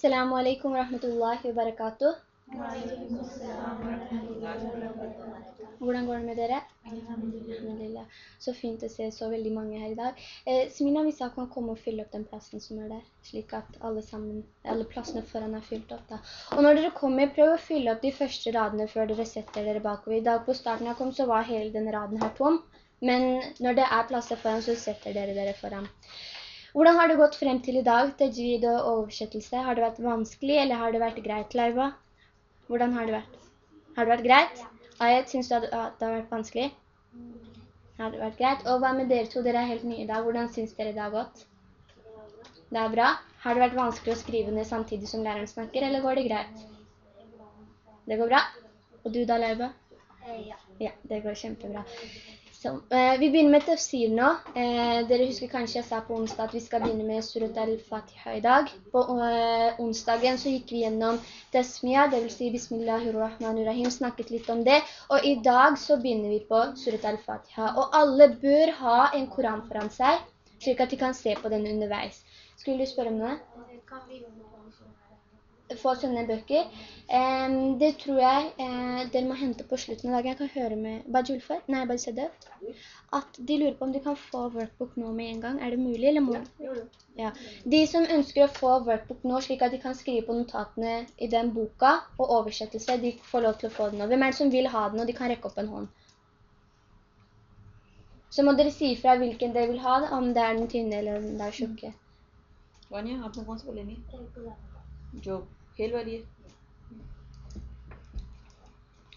Assalamu alaikum wa rahmatullahi wa barakatuh. Hvordan går det med dere? Alhamdulillah. Så fint å se så veldig mange her i dag. Eh, Smina, jeg kan komme og fylle opp den plassen som er der, slik at alle, sammen, alle plassene foran er fylt opp da. Og når dere kommer, prøv å fylle opp de første radene før dere setter dere bakover. I dag på starten jeg kom, så var hele den raden her tom. Men når det er plasser foran, så setter dere dere foran. Hvordan har det gått frem til i dag, tajwid og oversettelse? Har det vært vanskelig, eller har det vært greit, Laiva? Hvordan har det vært? Har det vært greit? Ayet, synes du at det har vært vanskelig? Har det vært greit? Og hva med dere to? Dere er helt nye i dag. Hvordan synes dere det har gått? Det er bra. Har det vært vanskelig å skrive ned samtidig som læreren snakker, eller går det greit? Det går bra. Og du da, Leiba? Ja. Ja, det går kjempebra. Eh, vi begynner med tafsir nå. Eh, dere husker kanskje jeg sa på onsdag at vi skal begynne med Surat al-Fatiha i dag. På eh, onsdagen så gikk vi gjennom Tasmiya, det vil si Bismillahirrahmanirrahim, snakket litt om det. Og i dag så begynner vi på Surat al-Fatiha. Og alle bør ha en koran foran seg, slik at de kan se på den underveis. Skulle du spørre om noe? Kan vi få sine bøker. Um, det tror jeg uh, dere må hente på slutten av dagen. Jeg kan høre med Bajulfar, nei, Bajisedef, at de lurer på om de kan få workbook nå med en gang. Er det mulig, eller må de? Ja. De som ønsker å få workbook nå, slik at de kan skrive på notatene i den boka og oversettelse, de får lov til å få den nå. Hvem er det som vil ha den, og de kan rekke opp en hånd? Så må dere si fra hvilken dere vil ha, om det er den tynne eller den der tjukke. Vanya, har du noen spørsmål? Jo. Vil være dyr.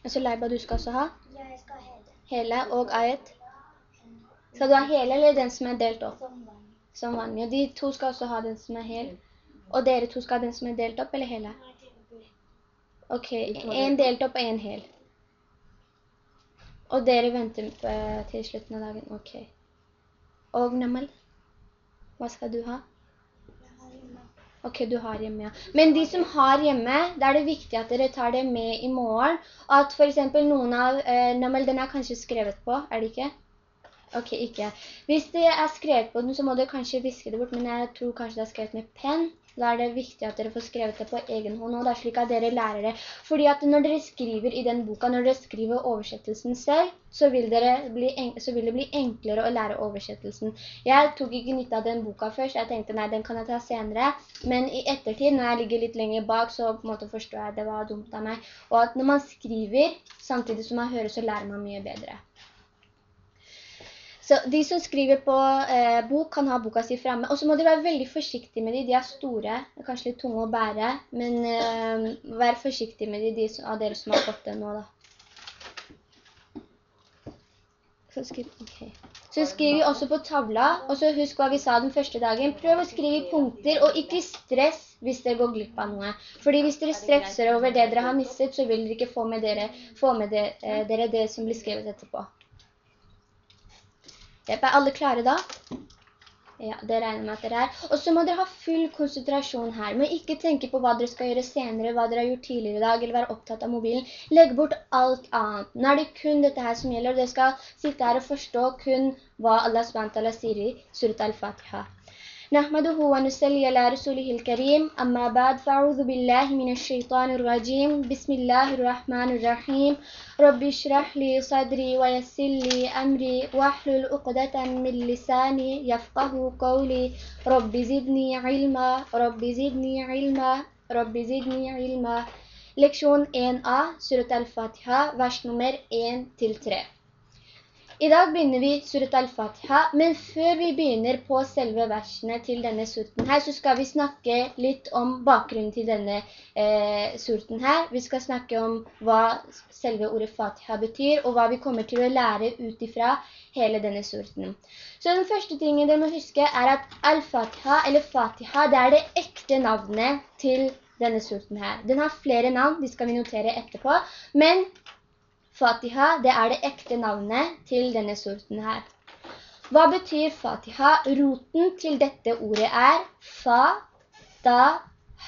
Og leiba du skal også ha? Ja, jeg skal ha hele. Hele og ayet? Skal du ha hele eller den som er delt opp? Som vanlig. Og de to skal også ha den som er hel. Og dere to skal ha den som er delt opp eller hele? Ok, en delt opp og en hel. Og dere venter eh, til slutten av dagen, ok. Og Namal, hva skal du ha? Ok, du har hjemme, ja. Men de som har hjemme, da er det viktig at dere tar det med i morgen. At for eksempel noen av, eh, Namel, den er kanskje skrevet på, er det ikke? Ok, ikke. Hvis det er skrevet på den, så må du kanskje viske det bort, men jeg tror kanskje det er skrevet med penn. Da er det viktig at dere får skrevet det på egen hånd, og det er slik at dere lærer det. Fordi at når dere skriver i den boka, når dere skriver oversettelsen selv, så vil, bli, så vil det bli enklere å lære oversettelsen. Jeg tok ikke nytt av den boka først, jeg tenkte nei, den kan jeg ta senere, men i ettertid, når jeg ligger litt lenger bak, så på en måte forstår jeg det var dumt av meg. Og at når man skriver, samtidig som man hører, så lærer man mye bedre. Så de som skriver på eh, bok kan ha boka si fremme. Og så må de være veldig forsiktige med de. De er store, kanskje litt tunge å bære, men eh, vær forsiktige med de, de av dere som har fått det nå da. Så skriv, okay. Så skriver vi også på tavla, og så husk hva vi sa den første dagen. Prøv å skrive punkter, og ikke stress hvis dere går glipp av noe. Fordi hvis dere stresser over det dere har mistet, så vil dere ikke få med dere, få med det, eh, dere det som blir skrevet etterpå. Er alle klare da? Ja, det regner med at dere er. Og så må dere ha full konsentrasjon her. Men ikke tenke på hva dere skal gjøre senere, hva dere har gjort tidligere i dag, eller være opptatt av mobilen. Legg bort alt annet. Nå er det kun dette her som gjelder, og dere skal sitte her og forstå kun hva Allah SWT sier i Surat al-Fatiha. نحمده ونسلي على رسوله الكريم. أما بعد فأعوذ بالله من الشيطان الرجيم. بسم الله الرحمن الرحيم. رب اشرح لي صدري ويسر لي أمري. واحلل عقدة من لساني يفقه قولي. رب زدني علما. رب زدني علما. رب زدني علما. Leksjon 1a, Surat al-Fatiha, vers nummer 1-3. I dag begynner vi Surat al-Fatiha, men før vi begynner på selve versene til denne surten her, så skal vi snakke litt om bakgrunnen til denne eh, surten her. Vi skal snakke om hva selve ordet Fatiha betyr, og hva vi kommer til å lære utifra hele denne surten. Så den første tingen dere må huske er at al-Fatiha, eller Fatiha, det er det ekte navnet til denne surten her. Den har flere navn, de skal vi notere etterpå, men Fatiha, det er det ekte navnet til denne surten her. Hva betyr Fatiha? Roten til dette ordet er fa, da,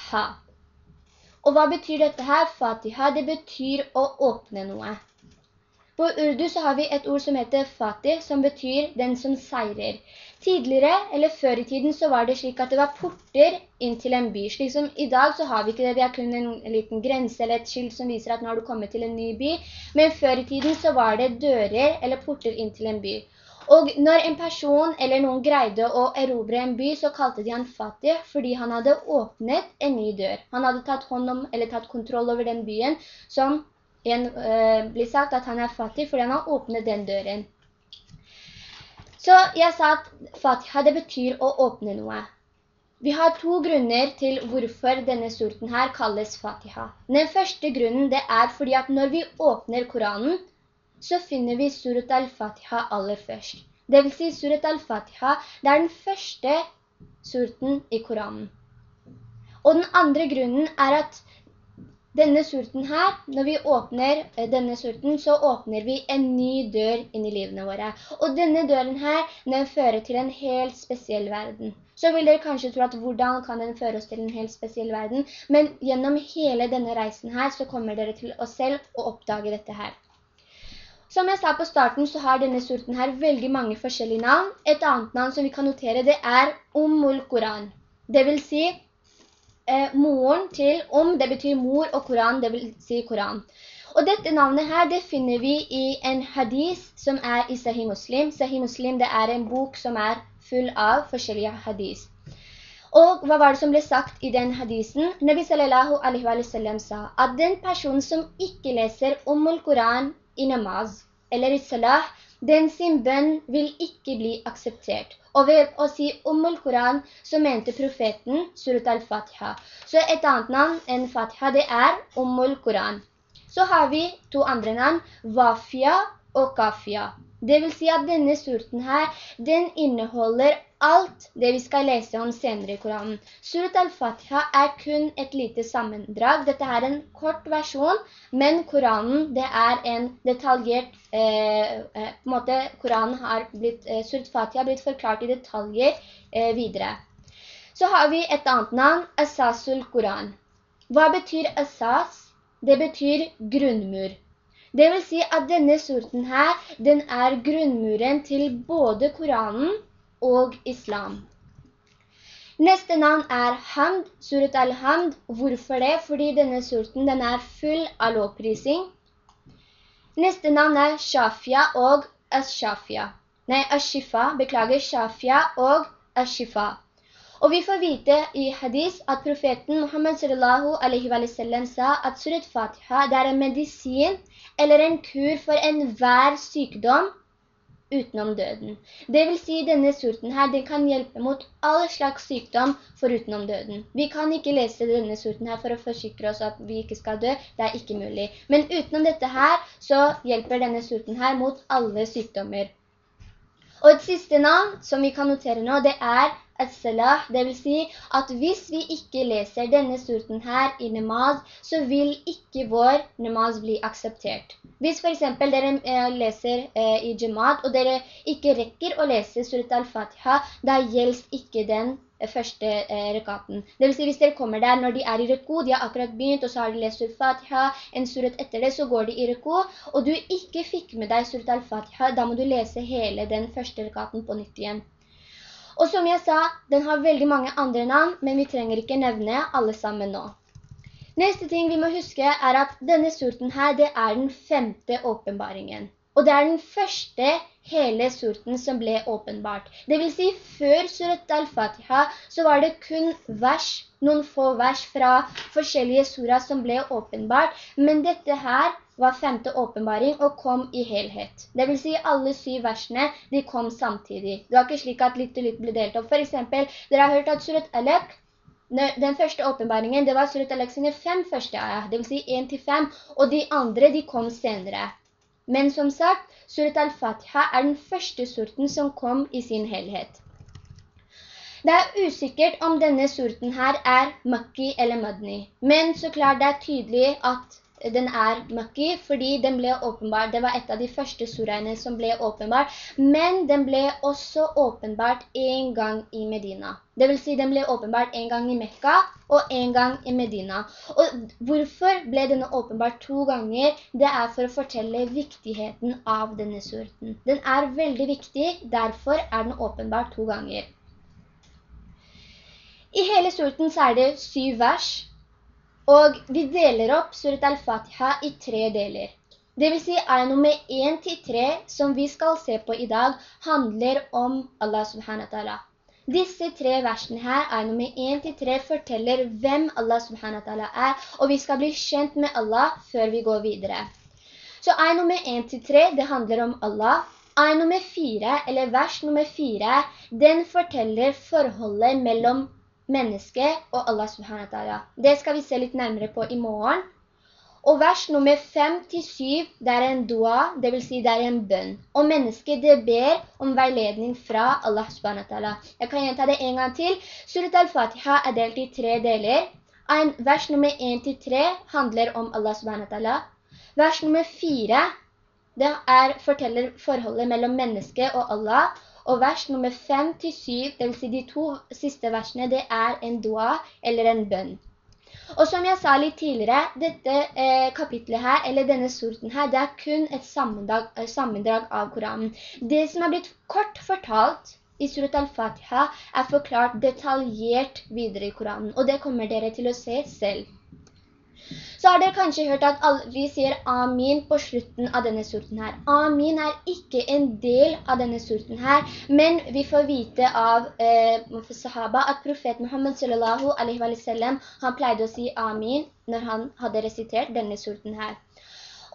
ha. Og hva betyr dette her? Fatiha, det betyr å åpne noe. På urdu så har vi et ord som heter fatih, som betyr den som seirer. Tidligere, eller før i tiden, så var det slik at det var porter inn til en by. Slik som i dag så har vi ikke det, vi har kun en, liten grense eller et skilt som viser at nå har du kommet til en ny by. Men før i tiden så var det dører eller porter inn til en by. Og når en person eller noen greide å erobre en by, så kalte de han fattig, fordi han hadde åpnet en ny dør. Han hadde tatt hånd om, eller tatt kontroll over den byen, som en, eh, blir sagt at han er fattig, fordi han har åpnet den døren. Så jeg sa at Fatiha det betyr å åpne noe. Vi har to grunner til hvorfor denne surten her kalles Fatiha. Den første grunnen det er fordi at når vi åpner Koranen, så finner vi surat al-Fatiha aller først. Det vil si surat al-Fatiha, det er den første surten i Koranen. Og den andre grunnen er at denne surten her, når vi åpner eh, denne surten, så åpner vi en ny dør inn i livene våre. Og denne døren her, den fører til en helt spesiell verden. Så vil dere kanskje tro at hvordan kan den føre oss til en helt spesiell verden? Men gjennom hele denne reisen her, så kommer dere til oss selv å oppdage dette her. Som jeg sa på starten, så har denne surten her veldig mange forskjellige navn. Et annet navn som vi kan notere, det er Ummul Koran. Det vil si eh, moren til om, det betyr mor, og Koran, det vil si Koran. Og dette navnet her, det finner vi i en hadis som er i Sahih Muslim. Sahih Muslim, det er en bok som er full av forskjellige hadis. Og hva var det som ble sagt i den hadisen? Nabi sallallahu alaihi wa sallam sa at den personen som ikke leser om Al-Koran i namaz eller i salah, den sin bønn vil ikke bli akseptert. Og ved å si Ummul Koran, så mente profeten Surat al-Fatiha. Så et annet navn enn Fatiha, det er Ummul Koran. Så har vi to andre navn, Wafia og Kafia. Det vil si at denne surten her, den inneholder alt det vi skal lese om senere i Koranen. Surat al-Fatiha er kun et lite sammendrag. Dette er en kort versjon, men Koranen, det er en detaljert, eh, eh, på en måte, Koranen har blitt, eh, Surat al-Fatiha har blitt forklart i detaljer eh, videre. Så har vi et annet navn, Asasul Koran. Hva betyr Asas? Det betyr grunnmur. Det vil si at denne surten her, den er grunnmuren til både Koranen og Islam. Neste navn er Hamd, surat al-Hamd. Hvorfor det? Fordi denne surten den er full av lovprising. Neste navn er Shafia og Ash-Shafia. Nei, Ash-Shifa, beklager, Shafia og Ash-Shifa. Og vi får vite i hadis at profeten Muhammad sallallahu alaihi wa sallam sa at surat Fatiha det er en medisin eller en kur for enhver sykdom utenom døden. Det vil si denne surten her, den kan hjelpe mot all slags sykdom forutenom døden. Vi kan ikke lese denne surten her for å forsikre oss at vi ikke skal dø, det er ikke mulig. Men utenom dette her, så hjelper denne surten her mot alle sykdommer. Og et siste navn som vi kan notere nå, det er as-salah, det vil si at hvis vi ikke leser denne surten her i namaz, så vil ikke vår namaz bli akseptert. Hvis for eksempel dere eh, leser eh, i jamaat, og dere ikke rekker å lese surat al-Fatiha, da gjelder ikke den eh, første rekaten. Det vil si hvis dere kommer der når de er i reku, de har akkurat begynt, og så har de lest surat al-Fatiha, en surat etter det, så går de i reku, og du ikke fikk med deg surat al-Fatiha, da må du lese hele den første rekaten på nytt igjen. Og som jeg sa, den har veldig mange andre navn, men vi trenger ikke nevne alle sammen nå. Neste ting vi må huske er at denne surten her, det er den femte åpenbaringen. Og det er den første hele surten som ble åpenbart. Det vil si, før surat al-Fatiha så var det kun vers, noen få vers fra forskjellige surah som ble åpenbart. Men dette her var femte åpenbaring og kom i helhet. Det vil si alle syv versene, de kom samtidig. Det var ikke slik at litt og litt ble delt opp. For eksempel, dere har hørt at Surat Alek, den første åpenbaringen, det var Surat Alek sine fem første ayah, det vil si 1 til 5, og de andre, de kom senere. Men som sagt, Surat Al-Fatiha er den første surten som kom i sin helhet. Det er usikkert om denne surten her er Makki eller Madni, men så klart det er tydelig at den er Makki, fordi den ble åpenbart, det var et av de første surene som ble åpenbart, men den ble også åpenbart en gang i Medina. Det vil si, den ble åpenbart en gang i Mekka og en gang i Medina. Og hvorfor ble denne åpenbart to ganger? Det er for å fortelle viktigheten av denne surten. Den er veldig viktig, derfor er den åpenbart to ganger. I hele surten så er det syv vers, og vi deler opp Surat al-Fatiha i tre deler. Det vil si, er nummer 1 til 3 som vi skal se på i dag, handler om Allah subhanahu wa ta'ala. Disse tre versene her, er nummer 1 til 3, forteller hvem Allah subhanahu wa ta'ala er, og vi skal bli kjent med Allah før vi går videre. Så er nummer 1 til 3, det handler om Allah. Er nummer 4, eller vers nummer 4, den forteller forholdet mellom menneske og Allah subhanahu wa ta'ala. Det skal vi se litt nærmere på i morgen. Og vers nummer 5-7, det er en dua, det vil si det er en bønn. Og mennesket det ber om veiledning fra Allah subhanahu wa ta'ala. Jeg kan gjenta det en gang til. Surat al-Fatiha er delt i tre deler. En, vers nummer 1-3 handler om Allah subhanahu wa ta'ala. Vers nummer 4, det er, forteller forholdet mellom mennesket og Allah. Og vers nummer 5 til 7, det vil si de to siste versene, det er en dua eller en bønn. Og som jeg sa litt tidligere, dette eh, kapitlet her, eller denne sorten her, det er kun et sammendrag, eh, sammendrag av Koranen. Det som er blitt kort fortalt i Surat al-Fatiha er forklart detaljert videre i Koranen, og det kommer dere til å se selv. Så har dere kanskje hørt at vi sier amin på slutten av denne surten her. Amin er ikke en del av denne surten her, men vi får vite av eh, sahaba at profet Muhammad sallallahu alaihi wa sallam, han pleide å si amin når han hadde resitert denne surten her.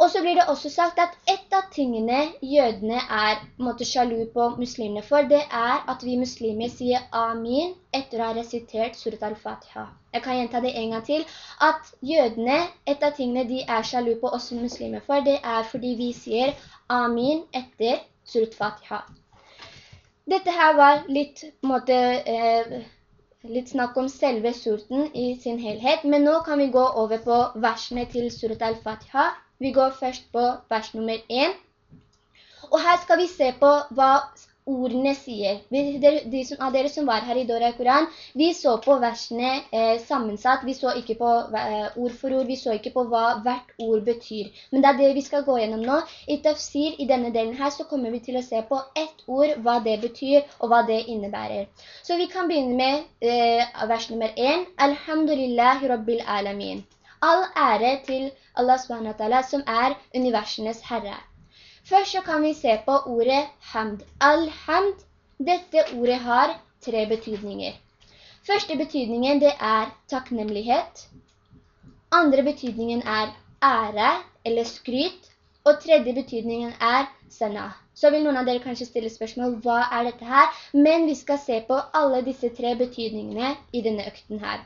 Og så blir det også sagt at et av tingene jødene er måtte, sjalu på muslimene for, det er at vi muslimer sier amin etter å ha resitert surat al-Fatiha. Jeg kan gjenta det en gang til, at jødene, et av tingene de er sjalu på oss muslimer for, det er fordi vi sier amin etter surat al-Fatiha. Dette her var litt, måte, eh, litt snakk om selve surten i sin helhet, men nå kan vi gå over på versene til surat al-Fatiha, vi går først på vers nummer 1. Og her skal vi se på hva ordene sier. De som, av dere som var her i Dora Koran, vi så på versene eh, sammensatt, vi så ikke på eh, ord for ord, vi så ikke på hva hvert ord betyr. Men det er det vi skal gå gjennom nå. I tafsir, i denne delen her, så kommer vi til å se på ett ord, hva det betyr, og hva det innebærer. Så vi kan begynne med eh, vers nummer 1. Alhamdulillahi Rabbil Alamin. All ære til Allah SWT som er universenes herre. Først så kan vi se på ordet hamd. Al-hamd, dette ordet har tre betydninger. Første betydningen det er takknemlighet. Andre betydningen er ære eller skryt. Og tredje betydningen er sana. Så vil noen av dere kanskje stille spørsmål, hva er dette her? Men vi skal se på alle disse tre betydningene i denne økten her.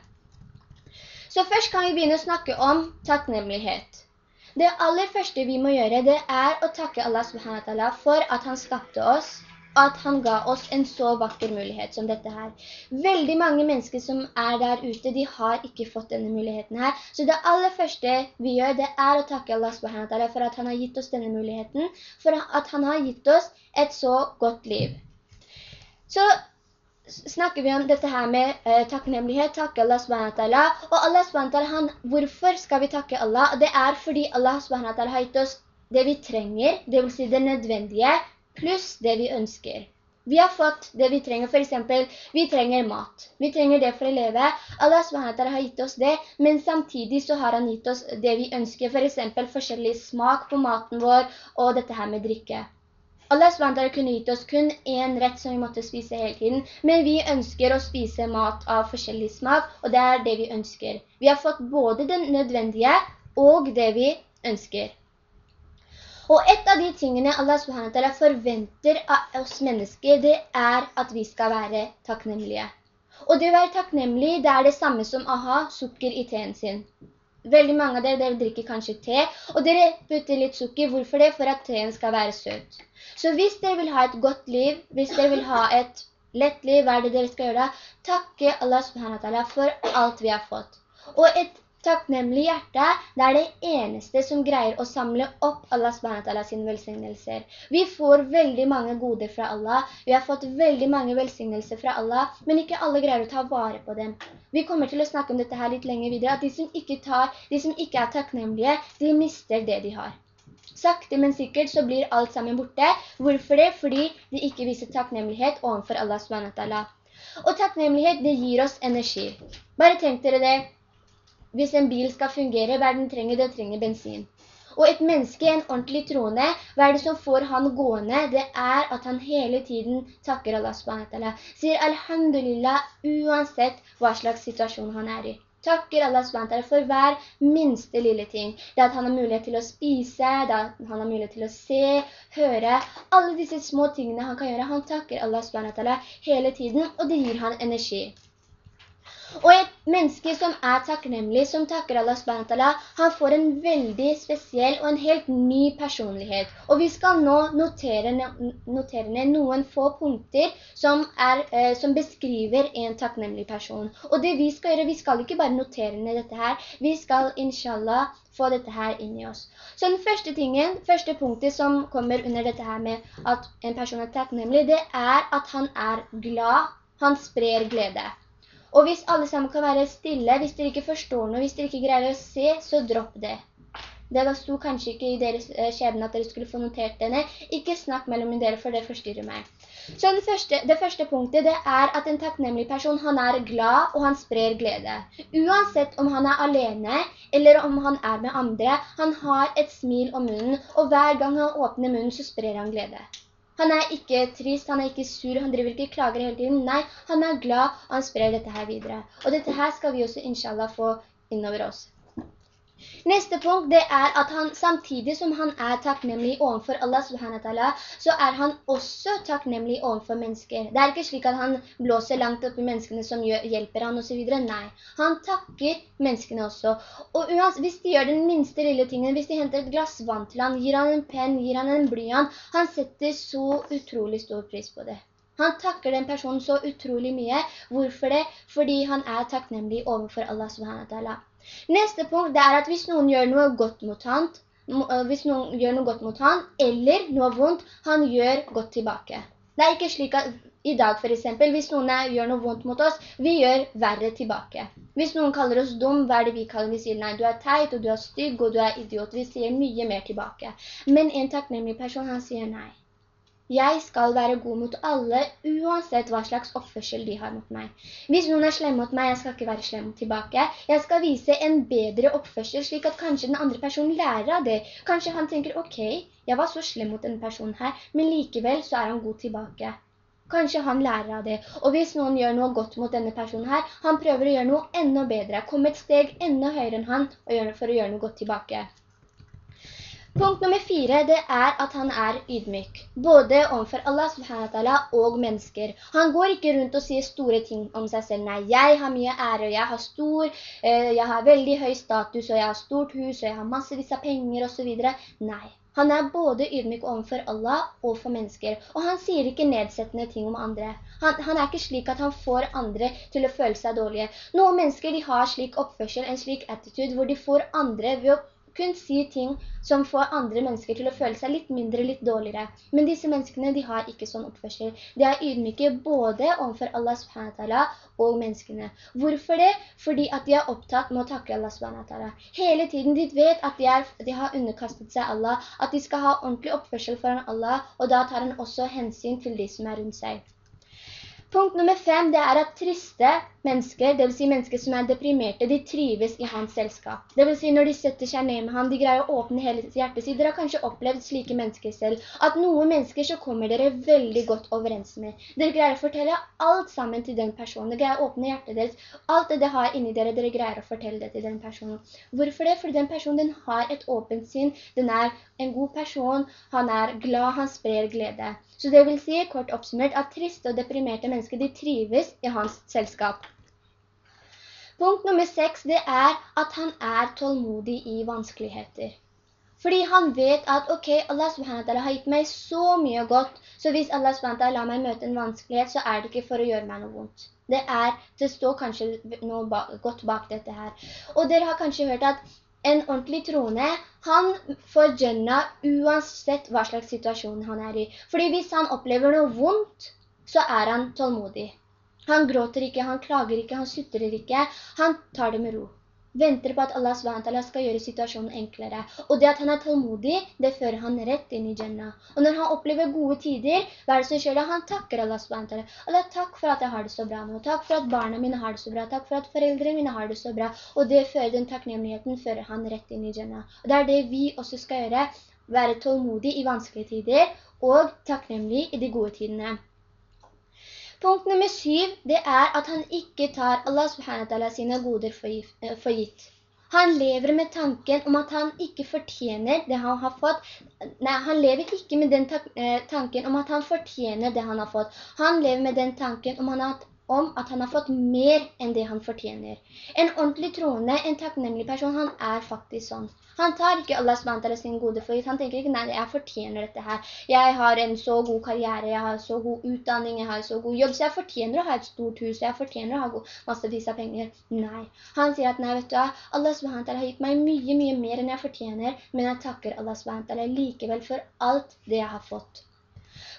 Så først kan vi begynne å snakke om takknemlighet. Det aller første vi må gjøre, det er å takke Allah subhanahu for at han skapte oss, og at han ga oss en så vakker mulighet som dette her. Veldig mange mennesker som er der ute, de har ikke fått denne muligheten her. Så det aller første vi gjør, det er å takke Allah subhanahu for at han har gitt oss denne muligheten, for at han har gitt oss et så godt liv. Så snakker vi om dette her med eh, takknemlighet, takke Allah SWT. Og Allah SWT, han, hvorfor skal vi takke Allah? Det er fordi Allah SWT har gitt oss det vi trenger, det vil si det nødvendige, pluss det vi ønsker. Vi har fått det vi trenger, for eksempel, vi trenger mat. Vi trenger det for å leve. Allah SWT har gitt oss det, men samtidig så har han gitt oss det vi ønsker, for eksempel forskjellig smak på maten vår, og dette her med drikke. Allah SWT kunne gitt oss kun en rett som vi måtte spise hele tiden, men vi ønsker å spise mat av forskjellig smak, og det er det vi ønsker. Vi har fått både det nødvendige og det vi ønsker. Og et av de tingene Allah SWT forventer av oss mennesker, det er at vi skal være takknemlige. Og det å være takknemlig, det er det samme som å ha sukker i teen sin. Veldig mange av dere, dere drikker kanskje te, og dere putter litt sukker. Hvorfor det? For at teen skal være søt. Så hvis dere vil ha et godt liv, hvis dere vil ha et lett liv, hva er det dere skal gjøre? Takke Allah subhanahu wa ta'ala for alt vi har fått. Og et takknemlig hjerte, det er det eneste som greier å samle opp Allah SWT sine velsignelser. Vi får veldig mange goder fra Allah, vi har fått veldig mange velsignelser fra Allah, men ikke alle greier å ta vare på dem. Vi kommer til å snakke om dette her litt lenger videre, at de som ikke, tar, de som ikke er takknemlige, de mister det de har. Sakte, men sikkert så blir alt sammen borte. Hvorfor det? Fordi de ikke viser takknemlighet overfor Allah SWT. Og takknemlighet, det gir oss energi. Bare tenk dere det. Hvis en bil skal fungere, hva den trenger? Den trenger bensin. Og et menneske, en ordentlig troende, hva er det som får han gående? Det er at han hele tiden takker Allah SWT. Sier alhamdulillah uansett hva slags situasjon han er i takker Allah SWT for hver minste lille ting. Det at han har mulighet til å spise, det at han har mulighet til å se, høre, alle disse små tingene han kan gjøre. Han takker Allah SWT hele tiden, og det gir han energi. Og et menneske som er takknemlig, som takker Allah SWT, han får en veldig spesiell og en helt ny personlighet. Og vi skal nå notere, notere ned noen få punkter som, er, eh, som, beskriver en takknemlig person. Og det vi skal gjøre, vi skal ikke bare notere ned dette her, vi skal inshallah få dette her inn i oss. Så den første tingen, første punktet som kommer under dette her med at en person er takknemlig, det er at han er glad, han sprer glede. Og hvis alle sammen kan være stille, hvis dere ikke forstår noe, hvis dere ikke greier å se, så dropp det. Det var sto kanskje ikke i deres eh, skjebne at dere skulle få notert denne. Ikke snakk mellom dere, for det forstyrrer meg. Så det første, det første punktet, det er at en takknemlig person, han er glad og han sprer glede. Uansett om han er alene, eller om han er med andre, han har et smil om munnen, og hver gang han åpner munnen, så sprer han glede. Han er ikke trist, han er ikke sur, han driver ikke klager hele tiden. Nei, han er glad, han sprer dette her videre. Og dette her skal vi også, inshallah, få innover oss. Neste punkt det er at han samtidig som han er takknemlig overfor Allah subhanahu så er han også takknemlig overfor mennesker. Det er ikke slik at han blåser langt opp i menneskene som hjelper han og så videre. Nei, han takker menneskene også. Og uansett, hvis de gjør den minste lille tingen, hvis de henter et glass vann til han, gir han en penn, gir han en blyant, han setter så utrolig stor pris på det. Han takker den personen så utrolig mye. Hvorfor det? Fordi han er takknemlig overfor Allah subhanahu Neste punkt er at hvis noen gjør noe godt mot han, eh, hvis noen gjør noe godt mot han, eller noe vondt, han gjør godt tilbake. Det er ikke slik at i dag for eksempel, hvis noen gjør noe vondt mot oss, vi gjør verre tilbake. Hvis noen kaller oss dum, hva er det vi kaller? Vi sier nei, du er teit, og du er stygg, og du er idiot. Vi sier mye mer tilbake. Men en takknemlig person, han sier nei. Jeg skal være god mot alle, uansett hva slags oppførsel de har mot meg. Hvis noen er slem mot meg, jeg skal ikke være slem tilbake. Jeg skal vise en bedre oppførsel, slik at kanskje den andre personen lærer av det. Kanskje han tenker, ok, jeg var så slem mot denne personen her, men likevel så er han god tilbake. Kanskje han lærer av det. Og hvis noen gjør noe godt mot denne personen her, han prøver å gjøre noe enda bedre. Kom et steg enda høyere enn han for å gjøre noe godt tilbake. Punkt nummer fire, det er at han er ydmyk, både overfor Allah subhanahu og mennesker. Han går ikke rundt og sier store ting om seg selv. Nei, jeg har mye ære, og jeg har stor, eh, jeg har veldig høy status, og jeg har stort hus, og jeg har massevis av penger, og så videre. Nei, han er både ydmyk overfor Allah og for mennesker. Og han sier ikke nedsettende ting om andre. Han, han, er ikke slik at han får andre til å føle seg dårlige. Noen mennesker de har slik oppførsel, en slik attitude, hvor de får andre ved å kun si ting som får andre mennesker til å føle seg litt mindre, litt dårligere. Men disse menneskene, de har ikke sånn oppførsel. De er ydmyke både overfor Allah subhanahu og menneskene. Hvorfor det? Fordi at de er opptatt med å takke Allah subhanahu Hele tiden de vet at de, er, de har underkastet seg Allah, at de skal ha ordentlig oppførsel foran Allah, og da tar han også hensyn til de som er rundt seg. Punkt nummer fem, det er at triste mennesker, det vil si mennesker som er deprimerte, de trives i hans selskap. Det vil si når de setter seg ned med han, de greier å åpne hele hjertet sitt. Dere har kanskje opplevd slike mennesker selv, at noen mennesker så kommer dere veldig godt overens med. Dere greier å fortelle alt sammen til den personen. Dere greier å åpne hjertet deres. Alt det det har inni dere, dere greier å fortelle det til den personen. Hvorfor det? Fordi den personen den har et åpent sinn, den er en god person, han er glad, han sprer glede. Så det vil si, kort oppsummert, at triste og deprimerte mennesker, de trives i hans selskap. Punkt nummer seks, det er at han er tålmodig i vanskeligheter. Fordi han vet at, ok, Allah subhanahu har gitt meg så mye godt, så hvis Allah subhanahu lar meg møte en vanskelighet, så er det ikke for å gjøre meg noe vondt. Det er, det står kanskje noe godt bak dette her. Og dere har kanskje hørt at en ordentlig troende, han får Jannah uansett hva slags situasjon han er i. Fordi hvis han opplever noe vondt, så er han tålmodig. Han gråter ikke, han klager ikke, han sutrer ikke. Han tar det med ro venter på at Allah SWT skal gjøre situasjonen enklere. Og det at han er tålmodig, det fører han rett inn i Jannah. Og når han opplever gode tider, hva er det som skjer da? Han takker Allah SWT. Allah, takk for at jeg har det så bra nå. Takk for at barna mine har det så bra. Takk for at foreldrene mine har det så bra. Og det fører den takknemligheten, fører han rett inn i Jannah. Og det er det vi også skal gjøre. Være tålmodig i vanskelige tider, og takknemlig i de gode tidene. Punkt nummer syv, det er at han ikke tar Allah subhanahu sine goder eh, for gitt. Han lever med tanken om at han ikke fortjener det han har fått. Nei, han lever ikke med den eh, tanken om at han fortjener det han har fått. Han lever med den tanken om at om at han har fått mer enn det han fortjener. En ordentlig troende, en takknemlig person, han er faktisk sånn. Han tar ikke Allahs SWT sin gode for. Han tenker ikke, nei, jeg fortjener dette her. Jeg har en så god karriere, jeg har så god utdanning, jeg har så god jobb, så jeg fortjener å ha et stort hus, jeg fortjener å ha massevis av penger. Nei. Han sier at, nei, vet du, Allah SWT har gitt meg mye, mye mer enn jeg fortjener, men jeg takker Allah SWT likevel for alt det jeg har fått.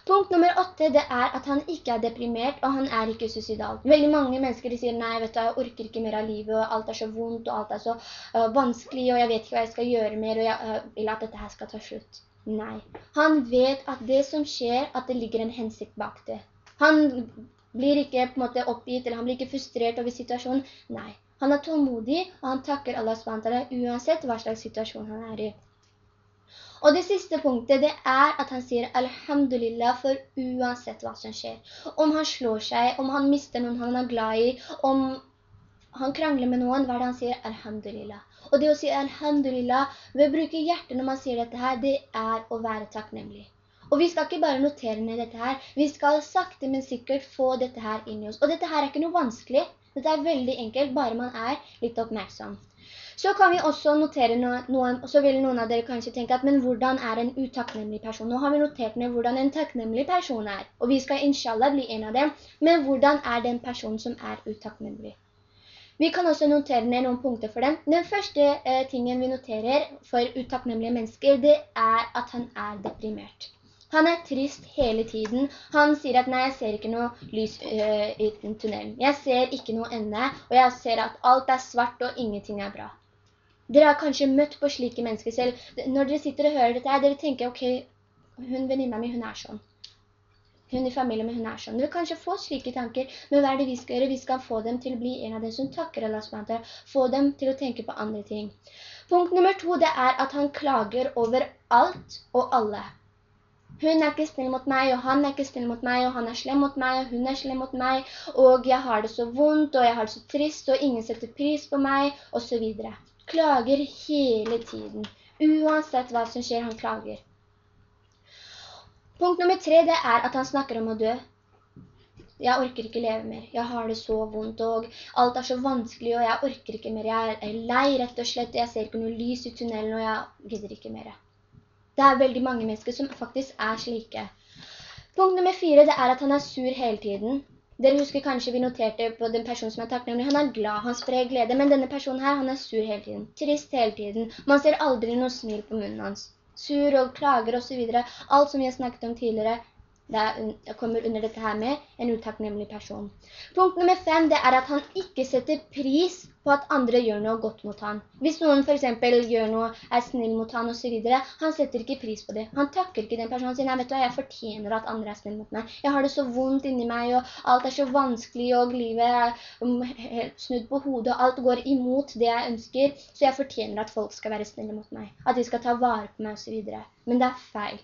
Punkt nummer åtte, det er at han ikke er deprimert, og han er ikke suicidal. Veldig mange mennesker sier, nei, vet du, jeg orker ikke mer av livet, og alt er så vondt, og alt er så uh, vanskelig, og jeg vet ikke hva jeg skal gjøre mer, og jeg uh, vil at dette her skal ta slutt. Nei. Han vet at det som skjer, at det ligger en hensikt bak det. Han blir ikke på en måte oppgitt, eller han blir ikke frustrert over situasjonen. Nei. Han er tålmodig, og han takker Allah SWT uansett hva slags situasjon han er i. Og det siste punktet, det er at han sier alhamdulillah for uansett hva som skjer. Om han slår seg, om han mister noen han er glad i, om han krangler med noen, hva er det han sier? Alhamdulillah. Og det å si alhamdulillah, ved å bruke hjertet når man sier dette her, det er å være takknemlig. Og vi skal ikke bare notere ned dette her, vi skal sakte, men sikkert få dette her inn i oss. Og dette her er ikke noe vanskelig, dette er veldig enkelt, bare man er litt oppmerksom. Så kan vi også notere noen, og så vil noen av dere kanskje tenke at, men hvordan er en utakknemlig person? Nå har vi notert ned hvordan en takknemlig person er, og vi skal inshallah bli en av dem, men hvordan er den personen som er utakknemlig? Vi kan også notere ned noen punkter for dem. Den første eh, tingen vi noterer for utakknemlige mennesker, det er at han er deprimert. Han er trist hele tiden. Han sier at nei, jeg ser ikke noe lys øh, i tunnelen. Jeg ser ikke noe ende, og jeg ser at alt er svart og ingenting er bra. Dere har kanskje møtt på slike mennesker selv. Når dere sitter og hører dette dere tenker, ok, hun venninna mi, hun er sånn. Hun i familien min, hun er sånn. Dere kanskje få slike tanker, men hva er det vi skal gjøre? Vi skal få dem til å bli en av dem som takker Allah SWT. Få dem til å tenke på andre ting. Punkt nummer to, det er at han klager over alt og alle. Hun er ikke snill mot meg, og han er ikke snill mot meg, og han er slem mot meg, og hun er slem mot meg, og jeg har det så vondt, og jeg har det så trist, og ingen setter pris på meg, og så videre klager hele tiden. Uansett hva som skjer, han klager. Punkt nummer tre, det er at han snakker om å dø. Jeg orker ikke leve mer. Jeg har det så vondt, og alt er så vanskelig, og jeg orker ikke mer. Jeg er lei, rett og slett. og Jeg ser ikke noe lys i tunnelen, og jeg gidder ikke mer. Det er veldig mange mennesker som faktisk er slike. Punkt nummer fire, det er at han er sur hele tiden. Dere husker kanskje vi noterte på den personen som er takknemlig. Han er glad, han sprer glede, men denne personen her, han er sur hele tiden. Trist hele tiden. Man ser aldri noe smil på munnen hans. Sur og klager og så videre. Alt som vi har snakket om tidligere, det kommer under dette her med en utakknemlig person. Punkt nummer fem, det er at han ikke setter pris på at andre gjør noe godt mot han. Hvis noen for eksempel gjør noe, er snill mot han og så videre, han setter ikke pris på det. Han takker ikke den personen, sin, vet du hva, jeg fortjener at andre er snill mot meg. Jeg har det så vondt inni meg, og alt er så vanskelig, og livet er um, snudd på hodet, og alt går imot det jeg ønsker, så jeg fortjener at folk skal være snille mot meg, at de skal ta vare på meg og så videre. Men det er feil.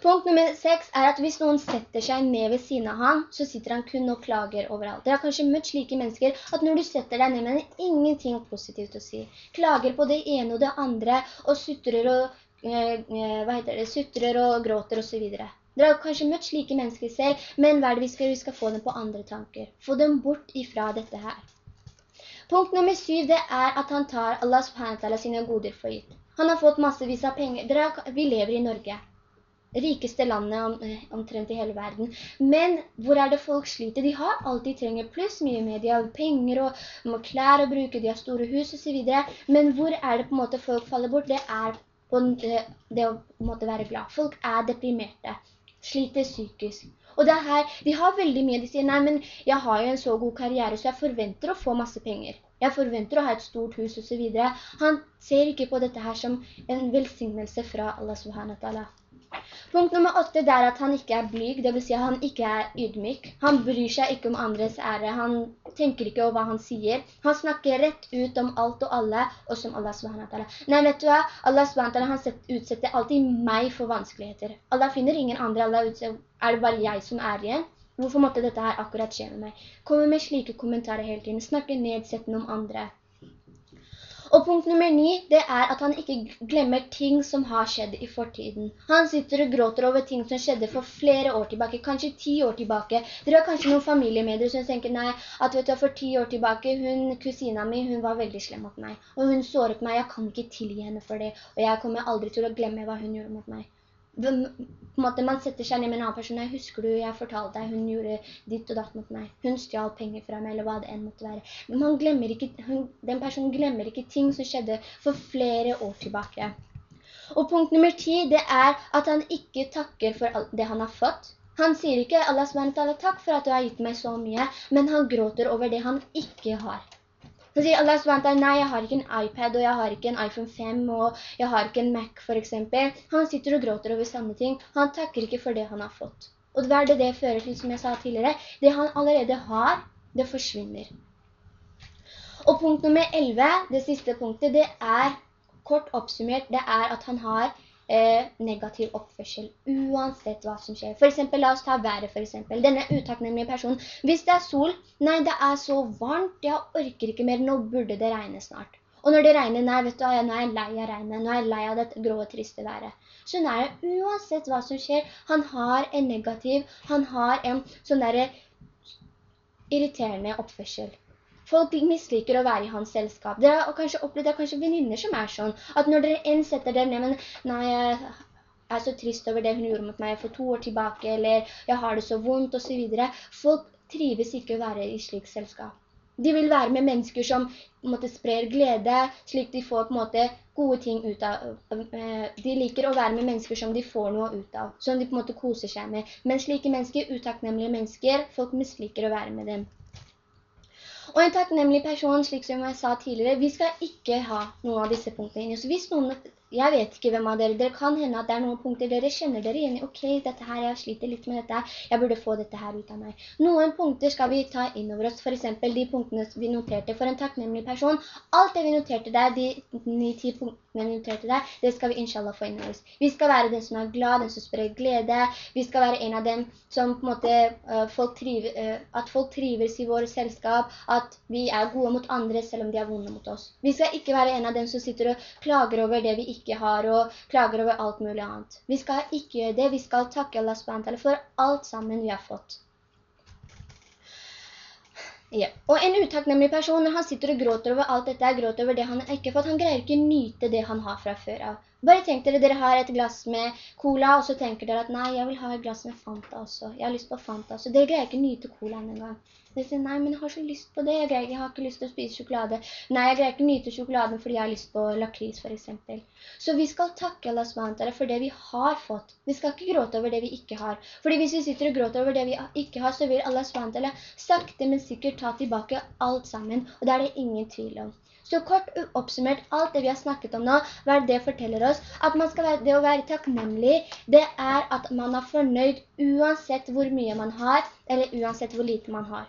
Punkt nummer seks er at hvis noen setter seg ned ved siden av han, så sitter han kun og klager overalt. Dere har kanskje møtt slike mennesker at når du setter deg ned med det ingenting positivt å si. Klager på det ene og det andre, og sutrer og, eh, eh, det, sutrer og gråter og så videre. Dere har kanskje møtt slike mennesker selv, men hva er det vi skal? Vi skal få dem på andre tanker. Få dem bort ifra dette her. Punkt nummer syv, det er at han tar Allah subhanahu sine goder for gitt. Han har fått massevis av penger. Dere, vi lever i Norge. Rikeste landet om, eh, omtrent i hele verden. Men hvor er det folk sliter? De har alt de trenger pluss mye med. De har penger og klær å bruke, de har store hus og så videre. Men hvor er det på en måte folk faller bort? Det er det, det å måte være glad. Folk er deprimerte, sliter psykisk. Og det her, de har veldig mye, de sier, nei, men jeg har jo en så god karriere, så jeg forventer å få masse penger. Jeg forventer å ha et stort hus og så videre. Han ser ikke på dette her som en velsignelse fra Allah subhanahu wa ta'ala. Punkt nummer åtte er at han ikke er blyg, det vil si han ikke er ydmyk. Han bryr seg ikke om andres ære, han tenker ikke over hva han sier. Han snakker rett ut om alt og alle, og som Allah SWT. Nei, vet du hva? Allah SWT utsetter alltid meg for vanskeligheter. Allah finner ingen andre, Allah utsetter, er det bare jeg som er igjen? Hvorfor måtte dette her akkurat skje med meg? Kommer med slike kommentarer hele tiden, snakker nedsettende om andre. Og punkt nummer ni, det er at han ikke glemmer ting som har skjedd i fortiden. Han sitter og gråter over ting som skjedde for flere år tilbake, kanskje ti år tilbake. Dere har kanskje noen familiemedier som tenker, nei, at vet du, for ti år tilbake, hun, kusina mi, hun var veldig slem mot meg. Og hun såret meg, jeg kan ikke tilgi henne for det, og jeg kommer aldri til å glemme hva hun gjorde mot meg på en måte man setter seg ned med en annen person, husker du, jeg fortalte deg, hun gjorde ditt og datt mot meg, hun stjal penger fra meg, eller hva det enn måtte være. Men ikke, hun, den personen glemmer ikke ting som skjedde for flere år tilbake. Og punkt nummer ti, det er at han ikke takker for det han har fått. Han sier ikke, Allah SWT, takk for at du har gitt meg så mye, men han gråter over det han ikke har. Så sier Allah SWT, nei, jeg har ikke en iPad, og jeg har ikke en iPhone 5, og jeg har ikke en Mac, for eksempel. Han sitter og gråter over samme ting. Han takker ikke for det han har fått. Og hva er det det fører til, som jeg sa tidligere? Det han allerede har, det forsvinner. Og punkt nummer 11, det siste punktet, det er, kort oppsummert, det er at han har eh, negativ oppførsel, uansett hva som skjer. For eksempel, la oss ta været for eksempel. Denne utakknemlige personen, hvis det er sol, nei, det er så varmt, jeg orker ikke mer, nå burde det regne snart. Og når det regner, nei, vet du, nå er jeg lei av regnet, nå er jeg lei av dette grå og triste været. Så det uansett hva som skjer, han har en negativ, han har en sånn der irriterende oppførsel. Folk misliker å være i hans selskap. Dere har kanskje opplevd, det er kanskje veninner som er sånn, at når dere en setter dere ned, men nei, jeg er så trist over det hun gjorde mot meg for to år tilbake, eller jeg har det så vondt, og så videre. Folk trives ikke å være i slik selskap. De vil være med mennesker som måte, sprer glede, slik de får på en måte gode ting ut av. Eh, de liker å være med mennesker som de får noe ut av, som de på en måte koser seg med. Men slike mennesker, utakknemlige mennesker, folk misliker å være med dem. Og en takknemlig person, slik som jeg sa tidligere, vi skal ikke ha noen av disse punktene. Så hvis noen jeg vet ikke hvem av dere, dere kan hende at det er noen punkter dere kjenner dere igjen i, ok, dette her, jeg sliter litt med dette, jeg burde få dette her ut av meg. Noen punkter skal vi ta inn over oss, for eksempel de punktene vi noterte for en takknemlig person. Alt det vi noterte der, de 9-10 punktene vi noterte deg, det skal vi inshallah få inn i oss. Vi skal være den som er glad, den som sprer glede, vi skal være en av dem som på en måte, uh, folk triver, uh, at folk trives i vår selskap, at vi er gode mot andre selv om de er vonde mot oss. Vi skal ikke være en av dem som sitter og klager over det vi ikke har, og klager over alt mulig annet. Vi skal ikke gjøre det, vi skal takke Allah for alt sammen vi har fått. Ja. Og en utakknemlig person, når han sitter og gråter over alt dette, gråter over det han ikke har fått, han greier ikke nyte det han har fra før av. Bare tenk dere, dere har et glass med cola, og så tenker dere at nei, jeg vil ha et glass med Fanta også. Jeg har lyst på Fanta også. Dere greier ikke nyte colaen en gang. Dere sier, nei, men jeg har så lyst på det. Jeg, greier, jeg har ikke lyst til å spise sjokolade. Nei, jeg greier ikke nyte sjokoladen fordi jeg har lyst på lakris, for eksempel. Så vi skal takke Allah SWT for det vi har fått. Vi skal ikke gråte over det vi ikke har. Fordi hvis vi sitter og gråter over det vi ikke har, så vil Allah SWT sakte, men sikkert ta tilbake alt sammen. Og det er det ingen tvil om. Så kort oppsummert alt det vi har snakket om nå, hva det forteller oss? At man skal være, det å være takknemlig, det er at man er fornøyd uansett hvor mye man har, eller uansett hvor lite man har.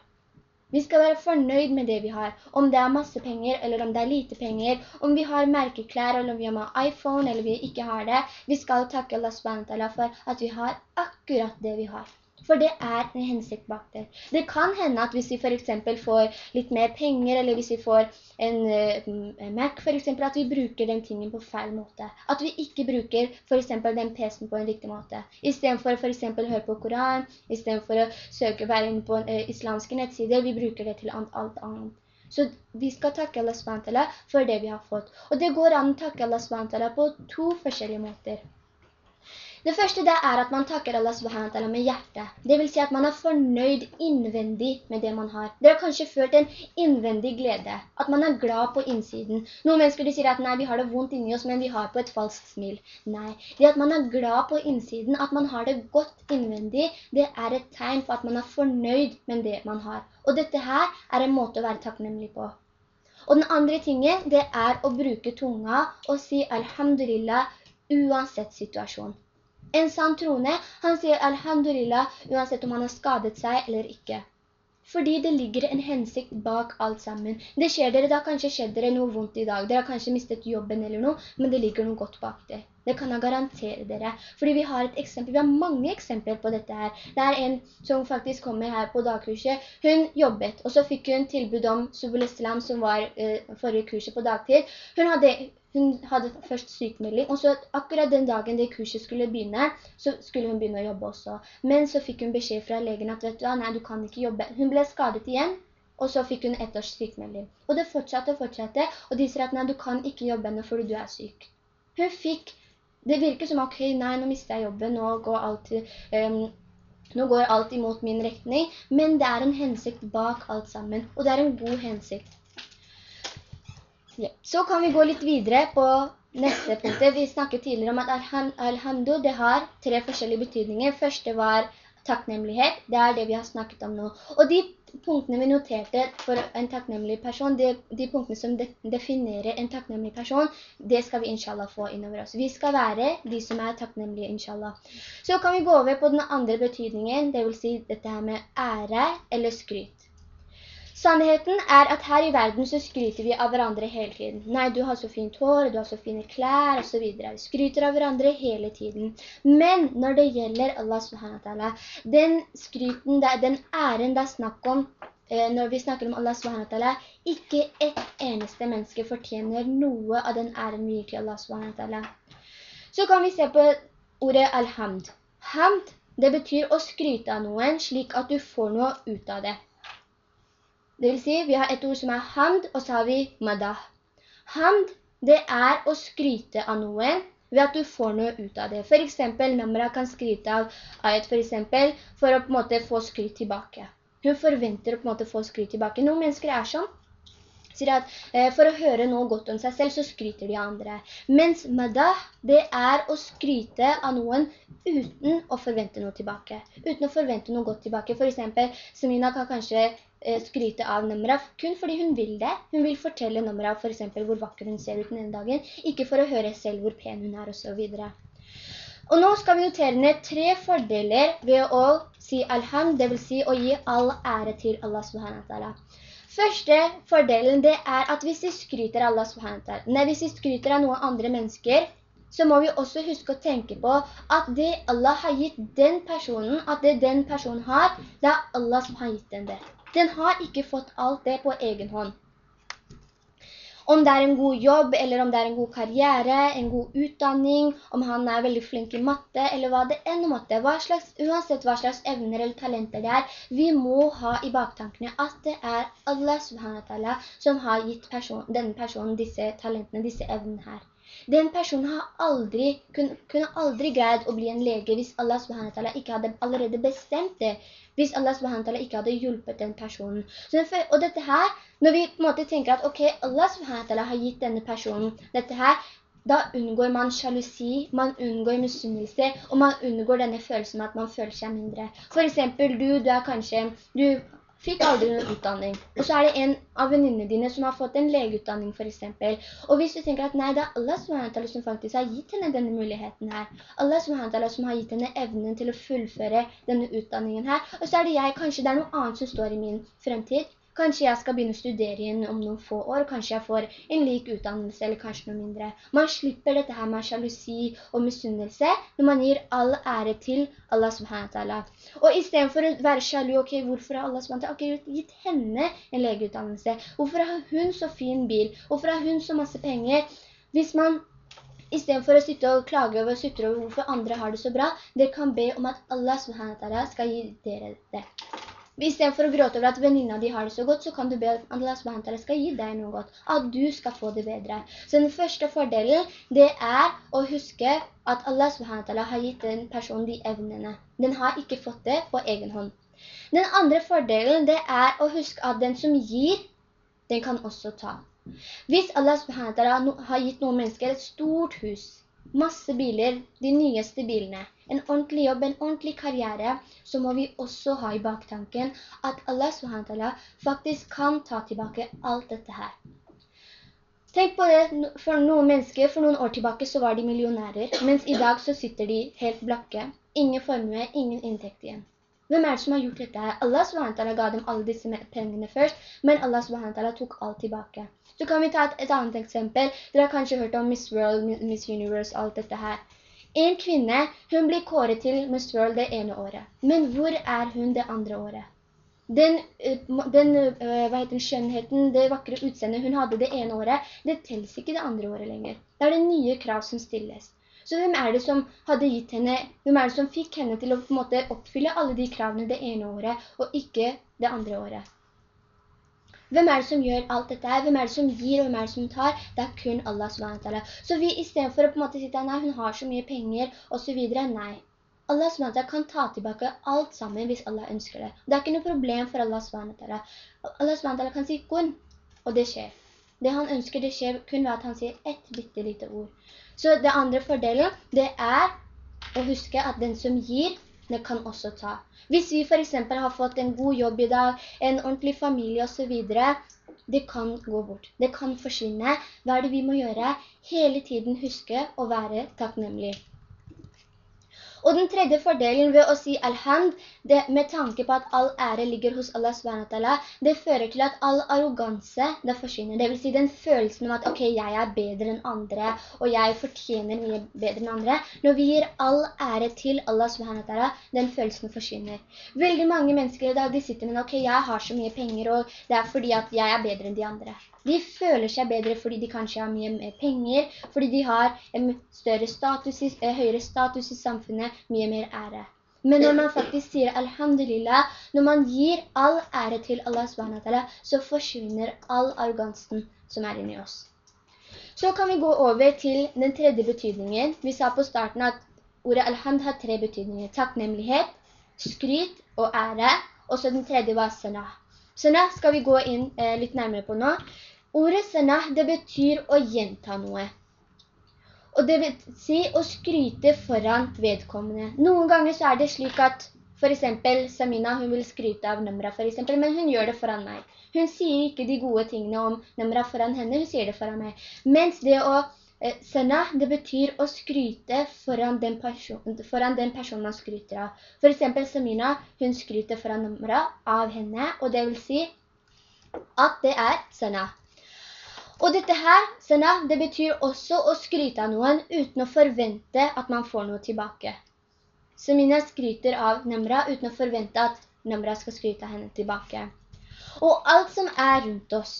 Vi skal være fornøyd med det vi har, om det er masse penger eller om det er lite penger, om vi har merkeklær eller om vi har iPhone eller vi ikke har det. Vi skal takke Allah SWT for at vi har akkurat det vi har. For det er en hensikt bak det. Det kan hende at hvis vi for eksempel får litt mer penger, eller hvis vi får en en Mac for eksempel, at vi bruker den tingen på feil måte. At vi ikke bruker for eksempel den PC-en på en riktig måte. I stedet for for eksempel høre på Koran, i stedet for å søke være inne på uh, islamske nettsider, vi bruker det til alt annet. Så vi skal takke Allah SWT for det vi har fått. Og det går an å takke Allah SWT på to forskjellige måter. Det første det er at man takker Allah subhanahu med hjertet. Det vil si at man er fornøyd innvendig med det man har. Dere har kanskje følt en innvendig glede, at man er glad på innsiden. Noen mennesker sier at nei, vi har det vondt inni oss, men vi har på et falskt smil. Nei, det at man er glad på innsiden, at man har det godt innvendig, det er et tegn på at man er fornøyd med det man har. Og dette her er en måte å være takknemlig på. Og den andre tingen, det er å bruke tunga og si alhamdulillah uansett situasjon. En sann troende, han sier alhamdulillah, uansett om han har skadet seg eller ikke. Fordi det ligger en hensikt bak alt sammen. Det skjer dere, da kanskje skjedde dere noe vondt i dag. Dere har kanskje mistet jobben eller noe, men det ligger noe godt bak det. Det kan jeg garantere dere. Fordi vi har et eksempel, vi har mange eksempler på dette her. Det er en som faktisk kommer her på dagkurset. Hun jobbet, og så fikk hun tilbud om Subul Islam, som var uh, forrige kurset på dagtid. Hun hadde hun hadde først sykemelding, og så akkurat den dagen det kurset skulle begynne, så skulle hun begynne å jobbe også. Men så fikk hun beskjed fra legen at, vet du, hva, nei, du kan ikke jobbe. Hun ble skadet igjen, og så fikk hun et års sykemelding. Og det fortsatte og fortsatte, og de sier at nei, du kan ikke jobbe ennå fordi du er syk. Hun fikk, det virker som, ok, nei, nå mister jeg jobben, nå går alt, um, nå går alt imot min rekning, men det er en hensikt bak alt sammen, og det er en god hensikt. Så kan vi gå litt videre på neste punkt. Vi snakket tidligere om at alhamdu, det har tre forskjellige betydninger. Første var takknemlighet, det er det vi har snakket om nå. Og de punktene vi noterte for en takknemlig person, de, de punktene som de, definerer en takknemlig person, det skal vi inshallah få innover oss. Vi skal være de som er takknemlige, inshallah. Så kan vi gå over på den andre betydningen, det vil si dette her med ære eller skryt. Sannheten er at her i verden så skryter vi av hverandre hele tiden. Nei, du har så fint hår, du har så fine klær, og så videre. Vi skryter av hverandre hele tiden. Men når det gjelder Allah subhanahu den skryten, den æren det er snakk om, eh, når vi snakker om Allah subhanahu ikke et eneste menneske fortjener noe av den æren vi gir til Allah subhanahu Så kan vi se på ordet alhamd. Hamd, det betyr å skryte av noen slik at du får noe ut av det. Det vil si, vi har et ord som er hamd, og så har vi madah. Hamd, det er å skryte av noen ved at du får noe ut av det. For eksempel, Namra kan skryte av Ayat for eksempel, for å på en måte få skryt tilbake. Hun forventer å på en måte få skryt tilbake. Noen mennesker er sånn. Sier at eh, for å høre noe godt om seg selv, så skryter de andre. Mens madah, det er å skryte av noen uten å forvente noe tilbake. Uten å forvente noe godt tilbake. For eksempel, Semina kan kanskje skryte av Namra, kun fordi hun vil det. Hun vil fortelle Namra for eksempel hvor vakker hun ser ut denne dagen, ikke for å høre selv hvor pen hun er og så videre. Og nå skal vi notere ned tre fordeler ved å si alhamd, det vil si å gi all ære til Allah subhanahu Første fordelen det er at hvis vi skryter Allah subhanahu nei, hvis vi skryter av noen andre mennesker, så må vi også huske å tenke på at det Allah har gitt den personen, at det den personen har, det er Allah som har gitt den det. Den har ikke fått alt det på egen hånd. Om det er en god jobb, eller om det er en god karriere, en god utdanning, om han er veldig flink i matte, eller hva det enn måtte, hva slags, uansett hva slags evner eller talenter det er, vi må ha i baktankene at det er Allah subhanahu wa ta'ala som har gitt person, denne personen disse talentene, disse evnene her. Den personen aldri, kunne, kunne aldri greid å bli en lege hvis Allah subhanahu wa ta'ala ikke hadde allerede bestemt det. Hvis Allah subhanahu ikke hadde hjulpet den personen. Så, og dette her, når vi på en måte tenker at ok, Allah subhanahu har gitt denne personen dette her, da unngår man sjalusi, man unngår misunnelse, og man unngår denne følelsen at man føler seg mindre. For eksempel, du, du er kanskje, du fikk aldri noen utdanning. Og så er det en av venninnene dine som har fått en legeutdanning for eksempel. Og hvis du tenker at nei, det er Allah SWT som faktisk har gitt henne denne muligheten her. Allah SWT som har gitt henne evnen til å fullføre denne utdanningen her. Og så er det jeg, kanskje det er noe annet som står i min fremtid. Kanskje jeg skal begynne å studere igjen om noen få år, kanskje jeg får en lik utdannelse, eller kanskje noe mindre. Man slipper dette her med sjalusi og misunnelse når man gir all ære til Allah subhanahu Og i stedet for å være sjalu, ok, hvorfor har Allah subhanahu akkurat gitt henne en legeutdannelse? Hvorfor har hun så fin bil? Hvorfor har hun så masse penger? Hvis man i stedet for å sitte og klage over og sutre over hvorfor andre har det så bra, dere kan be om at Allah subhanahu skal gi dere det. I stedet for å gråte over at venninna di har det så godt, så kan du be at Allah SWT skal gi deg noe godt. At du skal få det bedre. Så den første fordelen, det er å huske at Allah SWT har gitt den personen de evnene. Den har ikke fått det på egen hånd. Den andre fordelen, det er å huske at den som gir, den kan også ta. Hvis Allah SWT har gitt noen mennesker et stort hus, masse biler, de nyeste bilene, en ordentlig jobb, en ordentlig karriere, så må vi også ha i baktanken at Allah SWT faktisk kan ta tilbake alt dette her. Tenk på det, for noen mennesker, for noen år tilbake så var de millionærer, mens i dag så sitter de helt blakke. Ingen formue, ingen inntekt igjen. Hvem er det som har gjort dette her? Allah SWT ga dem alle disse pengene først, men Allah SWT tok alt tilbake. Så kan vi ta et, et annet eksempel. Dere har kanskje hørt om Miss World, Miss Universe, alt dette her. En kvinne, hun blir kåret til World det ene året. Men hvor er hun det andre året? Den, eh, den eh, den, skjønnheten, det vakre utseendet hun hadde det ene året, det tels ikke det andre året lenger. Det er det nye krav som stilles. Så hvem er det som hadde gitt henne, hvem er det som fikk henne til å måte oppfylle alle de kravene det ene året, og ikke det andre året? Hvem er det som gjør alt dette her? Hvem er det som gir, og hvem er det som tar? Det er kun Allah SWT. Så vi, i stedet for å på en måte si nei, hun har så mye penger, og så videre, nei. Allah SWT kan ta tilbake alt sammen hvis Allah ønsker det. Det er ikke noe problem for Allah SWT. Allah SWT kan si kun, og det skjer. Det han ønsker, det skjer kun ved at han sier ett bitte lite ord. Så det andre fordelen, det er å huske at den som gir, det kan også ta. Hvis vi for eksempel har fått en god jobb i dag, en ordentlig familie og så videre, det kan gå bort. Det kan forsvinne. Hva er det vi må gjøre? Hele tiden huske å være takknemlig. Og den tredje fordelen ved å si alhamd, det, med tanke på at all ære ligger hos Allah SWT, det fører til at all arroganse, det forsvinner. Det vil si den følelsen om at, ok, jeg er bedre enn andre, og jeg fortjener mye bedre enn andre. Når vi gir all ære til Allah SWT, den følelsen forsvinner. Veldig mange mennesker i dag, de sitter med, ok, jeg har så mye penger, og det er fordi at jeg er bedre enn de andre. De føler seg bedre fordi de kanskje har mye mer penger, fordi de har en større status, eh, høyere status i samfunnet, mye mer ære. Men når man faktisk sier alhamdulillah, når man gir all ære til Allah SWT, så forsvinner all arrogansen som er inni oss. Så kan vi gå over til den tredje betydningen. Vi sa på starten at ordet alhamd har tre betydninger. Takknemlighet, skryt og ære, og så den tredje var sanah. Sanah skal vi gå inn eh, litt nærmere på nå. Ordet sanah, det betyr å gjenta noe. Og det vil si å skryte foran vedkommende. Noen ganger så er det slik at for eksempel Samina, hun vil skryte av Namra for eksempel, men hun gjør det foran meg. Hun sier ikke de gode tingene om Namra foran henne, hun sier det foran meg. Mens det å eh, Sanah, det betyr å skryte foran den, person, foran den, personen man skryter av. For eksempel Samina, hun skryter foran Namra av henne, og det vil si at det er Sanah. Og dette her, sana, det betyr også å skryte av noen uten å forvente at man får noe tilbake. Semina skryter av Namra uten å forvente at Namra skal skryte av henne tilbake. Og alt som er rundt oss,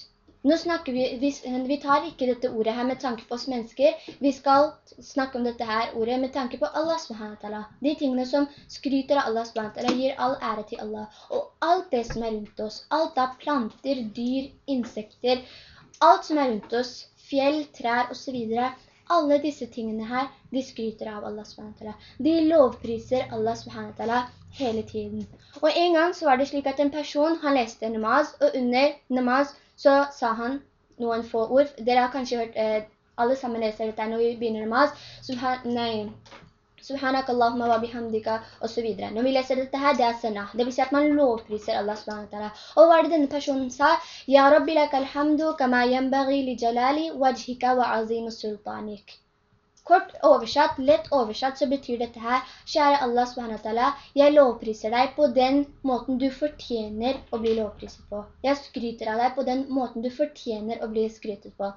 nå snakker vi, vi, vi, tar ikke dette ordet her med tanke på oss mennesker, vi skal snakke om dette her ordet med tanke på Allah subhanahu De tingene som skryter av Allah subhanahu gir all ære til Allah. Og alt det som er rundt oss, alt av planter, dyr, insekter, alt som er rundt oss, fjell, trær og så videre, alle disse tingene her, de skryter av Allah SWT. De lovpriser Allah SWT hele tiden. Og en gang så var det slik at en person, han leste namaz, og under namaz så sa han noen få ord. Dere har kanskje hørt, eh, alle sammen leser dette når vi begynner namaz. Subhan, nei, Subhanak Allahumma wa bihamdika, og så videre. Når vi leser dette her, det er sanah. Det vil si at man lovpriser Allah subhanahu wa ta'ala. Og hva er det denne personen sa? Ya Rabbi lakal alhamdu kama yanbaghi li jalali wajhika wa azimu sultanik. Kort oversatt, lett oversatt, så betyr dette her, kjære Allah subhanahu wa ta'ala, jeg lovpriser deg på den måten du fortjener å bli lovpriset på. Jeg skryter av deg på den måten du fortjener å bli skrytet på.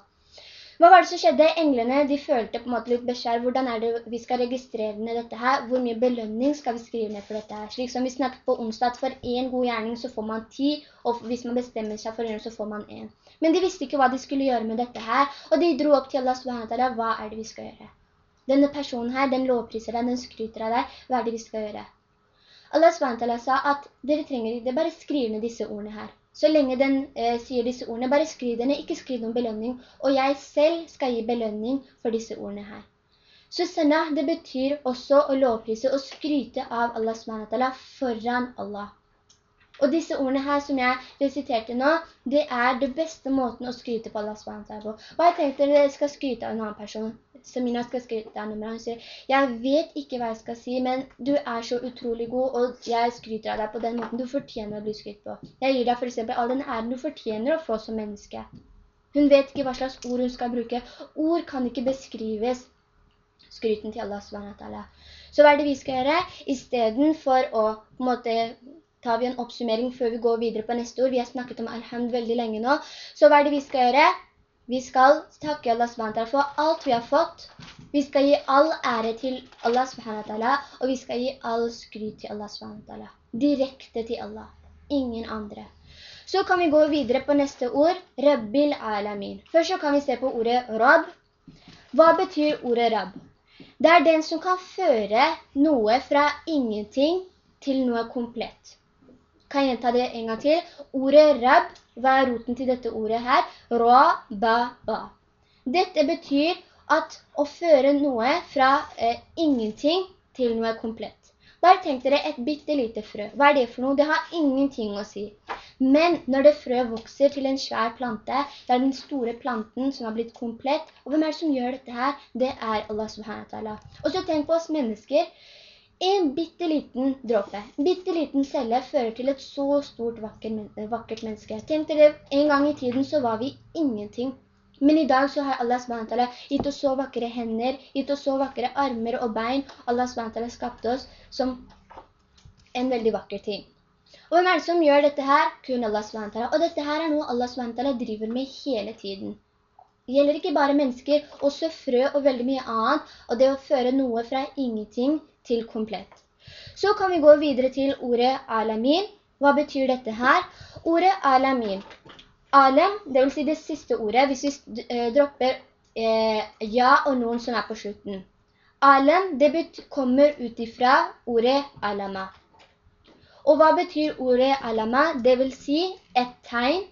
Hva var det som skjedde? Englene, de følte på en måte litt beskjær. Hvordan er det vi skal registrere ned dette her? Hvor mye belønning skal vi skrive ned for dette her? Slik som vi snakket på onsdag, at for en god gjerning så får man ti, og hvis man bestemmer seg for en, så får man en. Men de visste ikke hva de skulle gjøre med dette her, og de dro opp til Allah SWT, hva er det vi skal gjøre? Denne personen her, den lovpriser deg, den skryter av deg, hva er det vi skal gjøre? Allah SWT sa at dere trenger ikke bare skrive ned disse ordene her. Så lenge den eh, sier disse ordene, bare skriv denne, ikke skriv noen belønning, og jeg selv skal gi belønning for disse ordene her. Så sanah, det betyr også å lovprise og skryte av Allah SWT foran Allah. Og disse ordene her som jeg resiterte nå, det er det beste måten å skryte på Allah SWT på. Hva tenkte dere skal skryte av en annen person? Samina skal skryte av nummer. Han sier, jeg vet ikke hva jeg skal si, men du er så utrolig god, og jeg skryter av deg på den måten du fortjener å bli skrytt på. Jeg gir deg for eksempel all den æren du fortjener å få som menneske. Hun vet ikke hva slags ord hun skal bruke. Ord kan ikke beskrives skryten til Allah SWT. Så hva er det vi skal gjøre? I stedet for å på en måte tar vi en oppsummering før vi går videre på neste ord. Vi har snakket om alhamd veldig lenge nå. Så hva er det vi skal gjøre? Vi skal takke Allah SWT for alt vi har fått. Vi skal gi all ære til Allah SWT, og vi skal gi all skryt til Allah SWT. Direkte til Allah. Ingen andre. Så kan vi gå videre på neste ord, Rabbil alamin. Først så kan vi se på ordet Rab. Hva betyr ordet Rab? Det er den som kan føre noe fra ingenting til noe komplett. Kan jeg gjenta det en gang til? Ordet rab, hva er roten til dette ordet her? Ra, ba, ba. Dette betyr at å føre noe fra eh, ingenting til noe komplett. Bare tenk dere et bitte lite frø. Hva er det for noe? Det har ingenting å si. Men når det frø vokser til en svær plante, det er den store planten som har blitt komplett. Og hvem er det som gjør dette her? Det er Allah subhanahu wa ta'ala. Og så tenk på oss mennesker. En bitteliten dråpe, en bitteliten celle fører til et så stort vakkert, vakkert menneske. Tenk dere, en gang i tiden så var vi ingenting. Men i dag så har Allah SWT gitt oss så vakre hender, gitt oss så vakre armer og bein. Allah SWT skapte oss som en veldig vakker ting. Og hvem er det som gjør dette her? Kun Allah SWT. Og dette her er noe Allah SWT driver med hele tiden. Det gjelder ikke bare mennesker, også frø og veldig mye annet, og det å føre noe fra ingenting til komplett. Så kan vi gå videre til ordet alamin. Hva betyr dette her? Ordet alamin. Alam, det vil si det siste ordet, hvis vi eh, dropper eh, ja og noen som er på slutten. Alam, det kommer ut ifra ordet alama. Og hva betyr ordet alama? Det vil si et tegn,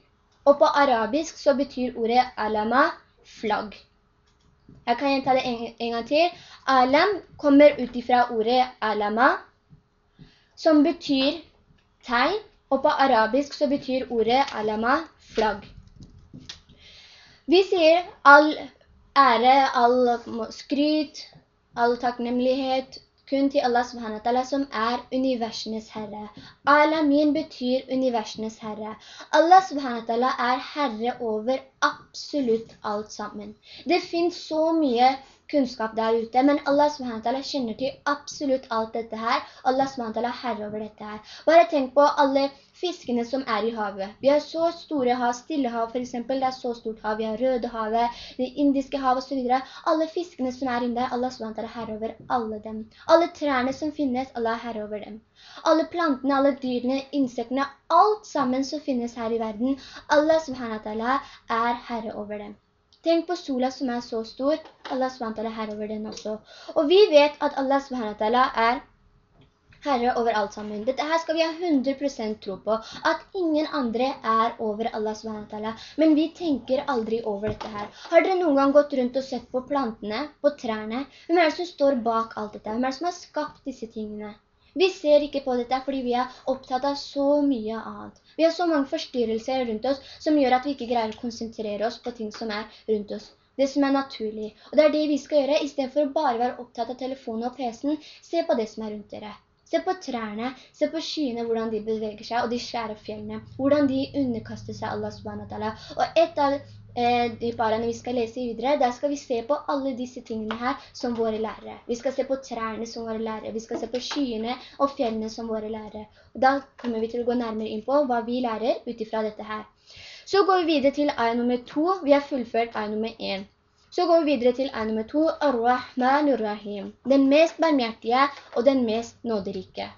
og på arabisk så betyr ordet alama flagg. Jeg kan gjenta det en, en gang til. Alam kommer ut fra ordet alama, som betyr tegn, og på arabisk så betyr ordet alama flagg. Vi sier all ære, all skryt, all takknemlighet, kun til Allah subhanahu som er universenes herre. Alamin betyr universenes herre. Allah subhanahu er herre over absolutt alt sammen. Det finnes så mye kunnskap der ute, men Allah SWT kjenner til absolutt alt dette her. Allah SWT er herre over dette her. Bare tenk på alle fiskene som er i havet. Vi har så store hav, Stillehav for eksempel, det er så stort hav. Vi har Rødehavet, det indiske hav og så videre. Alle fiskene som er inne der, Allah SWT er herre over alle dem. Alle trærne som finnes, Allah er herre over dem. Alle plantene, alle dyrene, insektene, alt sammen som finnes her i verden, Allah SWT er herre over dem. Tenk på sola som er så stor, Allah SWT er herre over den også. Og vi vet at Allah SWT er Herre over alt sammen. Dette her skal vi ha 100% tro på, at ingen andre er over Allah SWT. Men vi tenker aldri over dette her. Har dere noen gang gått rundt og sett på plantene, på trærne? Hvem er det som står bak alt dette? Hvem er det som har skapt disse tingene? Vi ser ikke på dette fordi vi er opptatt av så mye annet. Vi har så mange forstyrrelser rundt oss som gjør at vi ikke greier å konsentrere oss på ting som er rundt oss. Det som er naturlig. Og det er det vi skal gjøre, i stedet for å bare være opptatt av telefonen og PC-en. Se på det som er rundt dere. Se på trærne, se på skyene, hvordan de beveger seg, og de svære fjellene, hvordan de underkaster seg Allah subhanahu. Og et av de parene vi skal lese videre, der skal vi se på alle disse tingene her som våre lærere. Vi skal se på trærne som våre lærere, vi skal se på skyene og fjellene som våre lærere. Og da kommer vi til å gå nærmere inn på hva vi lærer utifra dette her. Så går vi videre til aya nummer 2. Vi har fullført aya nummer 1. Så går vi videre til ayat nummer 2. Ar-Rahman Ar-Rahim. Den mest barmhjertige og den mest nåderike.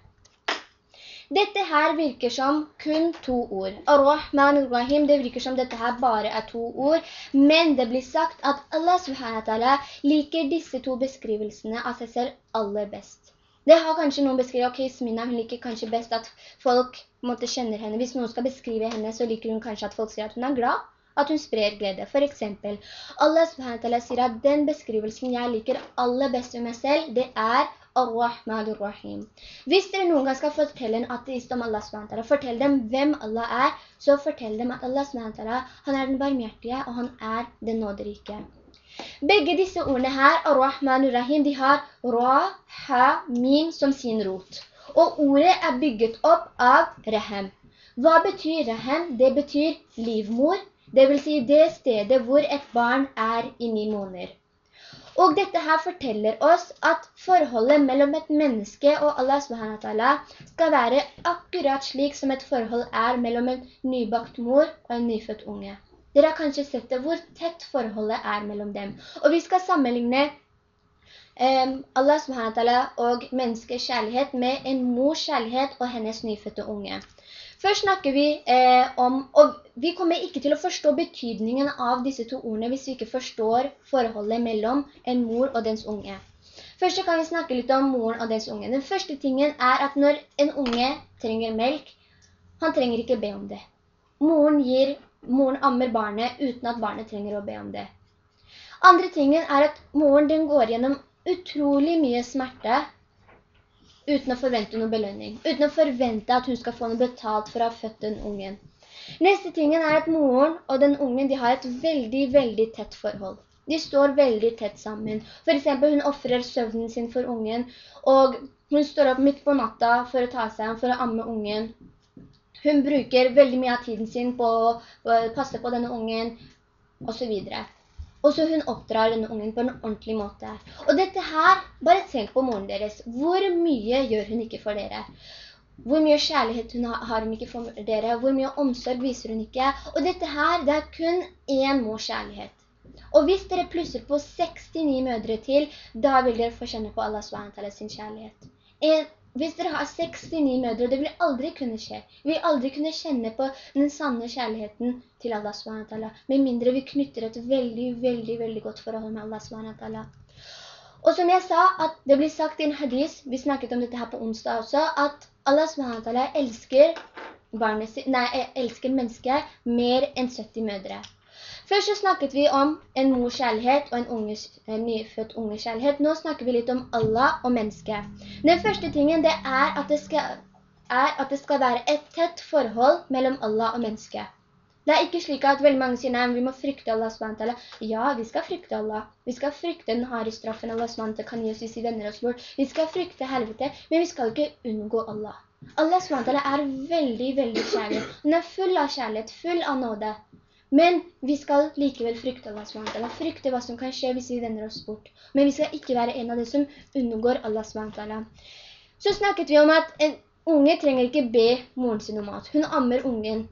Dette her virker som kun to ord. Ar-Rahman Ar-Rahim, det virker som dette her bare er to ord. Men det blir sagt at Allah subhanahu liker disse to beskrivelsene av seg selv aller best. Det har kanskje noen beskrevet, ok, Smina, hun liker kanskje best at folk måtte kjenne henne. Hvis noen skal beskrive henne, så liker hun kanskje at folk sier at hun er glad, at hun sprer glede. For eksempel, Allah subhanahu sier at den beskrivelsen jeg liker aller best ved meg selv, det er Ar-Rahman Ar-Rahim. Hvis dere noen gang skal fortelle en ateist om Allah SWT, fortell dem hvem Allah er, så fortell dem at Allah SWT, han er den barmhjertige, og han er den nåderike. Begge disse ordene her, Ar-Rahman Ar-Rahim, de har Ra, Ha, Mim som sin rot. Og ordet er bygget opp av Rehem. Hva betyr Rehem? Det betyr livmor, det vil si det stedet hvor et barn er i ni måneder. Og dette her forteller oss at forholdet mellom et menneske og Allah SWT skal være akkurat slik som et forhold er mellom en nybakt mor og en nyfødt unge. Dere har kanskje sett det, hvor tett forholdet er mellom dem. Og vi skal sammenligne um, Allah SWT og menneskers kjærlighet med en mors kjærlighet og hennes nyfødte unge. Først snakker vi eh, om, og vi kommer ikke til å forstå betydningen av disse to ordene hvis vi ikke forstår forholdet mellom en mor og dens unge. Først kan vi snakke litt om moren og dens unge. Den første tingen er at når en unge trenger melk, han trenger ikke be om det. Moren gir moren ammer barnet uten at barnet trenger å be om det. Andre tingen er at moren den går gjennom utrolig mye smerte uten å forvente noen belønning, uten å forvente at hun skal få noe betalt for å ha født den ungen. Neste tingen er at moren og den ungen de har et veldig, veldig tett forhold. De står veldig tett sammen. For eksempel, hun offrer søvnen sin for ungen, og hun står opp midt på natta for å ta seg for å amme ungen. Hun bruker veldig mye av tiden sin på å passe på denne ungen, og så videre. Og så hun oppdrar denne ungen på en ordentlig måte. Og dette her, bare tenk på moren deres. Hvor mye gjør hun ikke for dere? Hvor mye kjærlighet hun har hun ikke for dere? Hvor mye omsorg viser hun ikke? Og dette her, det er kun en mors kjærlighet. Og hvis dere plusser på 69 mødre til, da vil dere få kjenne på Allah SWT sin kjærlighet. En hvis dere har 69 mødre, det vil aldri kunne skje. Vi vil aldri kunne kjenne på den sanne kjærligheten til Allah SWT, med mindre vi knytter et veldig, veldig, veldig godt forhold med Allah SWT. Og som jeg sa, at det blir sagt i en hadis, vi snakket om dette her på onsdag også, at Allah SWT elsker, barnet, nei, elsker mennesket mer enn 70 mødre. Først så snakket vi om en mors kjærlighet og en, unges, en nyfødt unge kjærlighet. Nå snakker vi litt om Allah og mennesket. Den første tingen det er at det skal, er at det skal være et tett forhold mellom Allah og mennesket. Det er ikke slik at veldig mange sier, nei, vi må frykte Allah SWT. Ja, vi skal frykte Allah. Vi skal frykte den harde straffen Allah SWT kan gi oss hvis vi vender oss bort. Vi skal frykte helvete, men vi skal ikke unngå Allah. Allah SWT er veldig, veldig kjærlig. Han er full av kjærlighet, full av nåde. Men vi skal likevel frykte Allah SWT, frykte hva som kan skje hvis vi vender oss bort. Men vi skal ikke være en av de som undergår Allah SWT. Så snakket vi om at en unge trenger ikke be moren sin om mat. Hun ammer ungen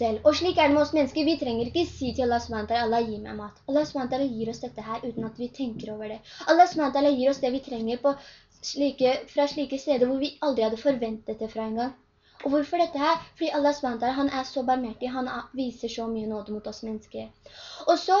selv. Og slik er det med oss mennesker. Vi trenger ikke si til Allah SWT, Allah gir meg mat. Allah SWT gir oss dette her uten at vi tenker over det. Allah SWT gir oss det vi trenger slike, fra slike steder hvor vi aldri hadde forventet det fra en gang. Og hvorfor dette her? Fordi Allah SWT, han er så barmhjertig, han viser så mye nåde mot oss mennesker. Og så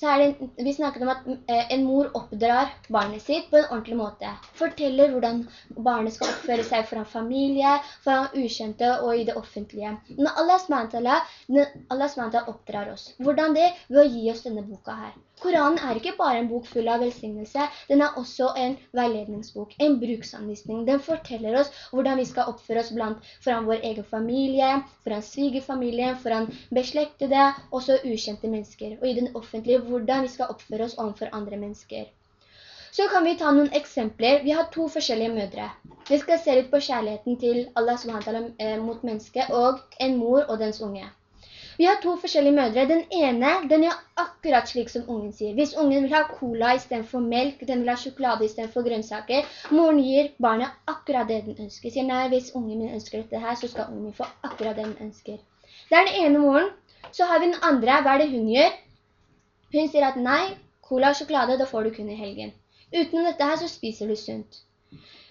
så er det, vi snakket om at eh, en mor oppdrar barnet sitt på en ordentlig måte. Forteller hvordan barnet skal oppføre seg foran familie, foran ukjente og i det offentlige. Men Allah SWT, oppdrar oss. Hvordan det? Ved å gi oss denne boka her. Koranen er ikke bare en bok full av velsignelse, den er også en veiledningsbok, en bruksanvisning. Den forteller oss hvordan vi skal oppføre oss blant foran vår egen familie, foran svigerfamilien, foran beslektede, også ukjente mennesker. Og i den offentlige hvordan vi skal oppføre oss overfor andre mennesker. Så kan vi ta noen eksempler. Vi har to forskjellige mødre. Vi skal se litt på kjærligheten til Allah SWT eh, mot mennesket og en mor og dens unge. Vi har to forskjellige mødre. Den ene, den gjør akkurat slik som ungen sier. Hvis ungen vil ha cola i stedet for melk, den vil ha sjokolade i stedet for grønnsaker, moren gir barnet akkurat det den ønsker. Sier, nei, hvis ungen min ønsker dette her, så skal ungen min få akkurat det den ønsker. Det er den ene moren. Så har vi den andre, hva er det hun gjør? Hun sier at nei, cola og sjokolade, da får du kun i helgen. Uten dette her så spiser du sunt.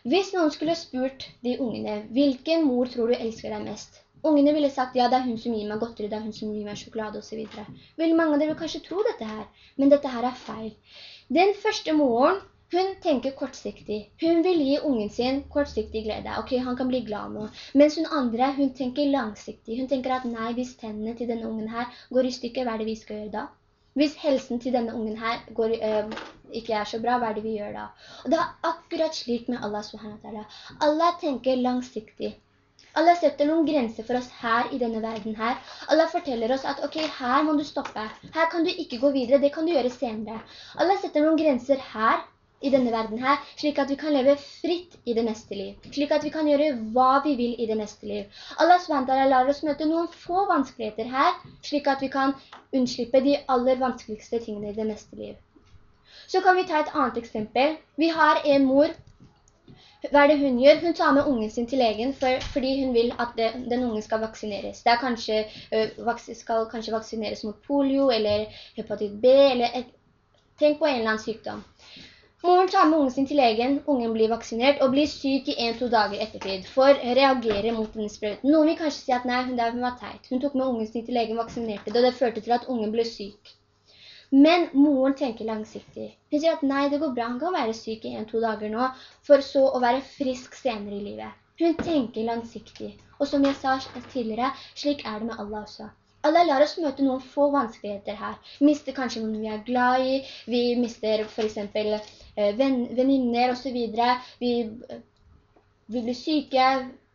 Hvis noen skulle spurt de ungene, hvilken mor tror du elsker deg mest? Ungene ville sagt, ja, det er hun som gir meg godteri, det er hun som gir meg sjokolade og så videre. Vel, mange av dere vil kanskje tro dette her, men dette her er feil. Den første moren, Hun tenker kortsiktig. Hun vil gi ungen sin kortsiktig glede. Ok, han kan bli glad nå. Mens hun andre, hun tenker langsiktig. Hun tenker at nei, hvis tennene til denne ungen her går i stykker, hva er det vi skal gjøre da? Hvis helsen til denne ungen her går, ikke er så bra, hva er det vi gjør da? Og det er akkurat slik med Allah subhanahu Allah tenker langsiktig. Allah setter noen grenser for oss her i denne verden her. Allah forteller oss at ok, her må du stoppe. Her kan du ikke gå videre, det kan du gjøre senere. Allah setter noen grenser her i denne verden her, slik at vi kan leve fritt i det neste liv. Slik at vi kan gjøre hva vi vil i det neste liv. Allah SWT lar oss møte noen få vanskeligheter her, slik at vi kan unnslippe de aller vanskeligste tingene i det neste liv. Så kan vi ta et annet eksempel. Vi har en mor hva er det hun gjør? Hun tar med ungen sin til legen for, fordi hun vil at det, den ungen skal vaksineres. Det kanskje, øh, skal kanskje vaksineres mot polio eller hepatitt B, eller et, tenk på en eller annen sykdom. Moren tar med ungen sin til legen, ungen blir vaksinert og blir syk i en-to dager ettertid for å reagere mot denne sprøyten. Noen vil kanskje si at nei, hun, der, hun var teit. Hun tok med ungen sin til legen, vaksinerte det, og det førte til at ungen ble syk. Men moren tenker langsiktig. Hun sier at nei, det går bra, han kan være syk i en-to dager nå, for så å være frisk senere i livet. Hun tenker langsiktig. Og som jeg sa tidligere, slik er det med Allah også. Allah lar oss møte noen få vanskeligheter her. Mister kanskje noen vi er glad i, vi mister for eksempel venninner og så videre. Vi, eh, vi blir syke,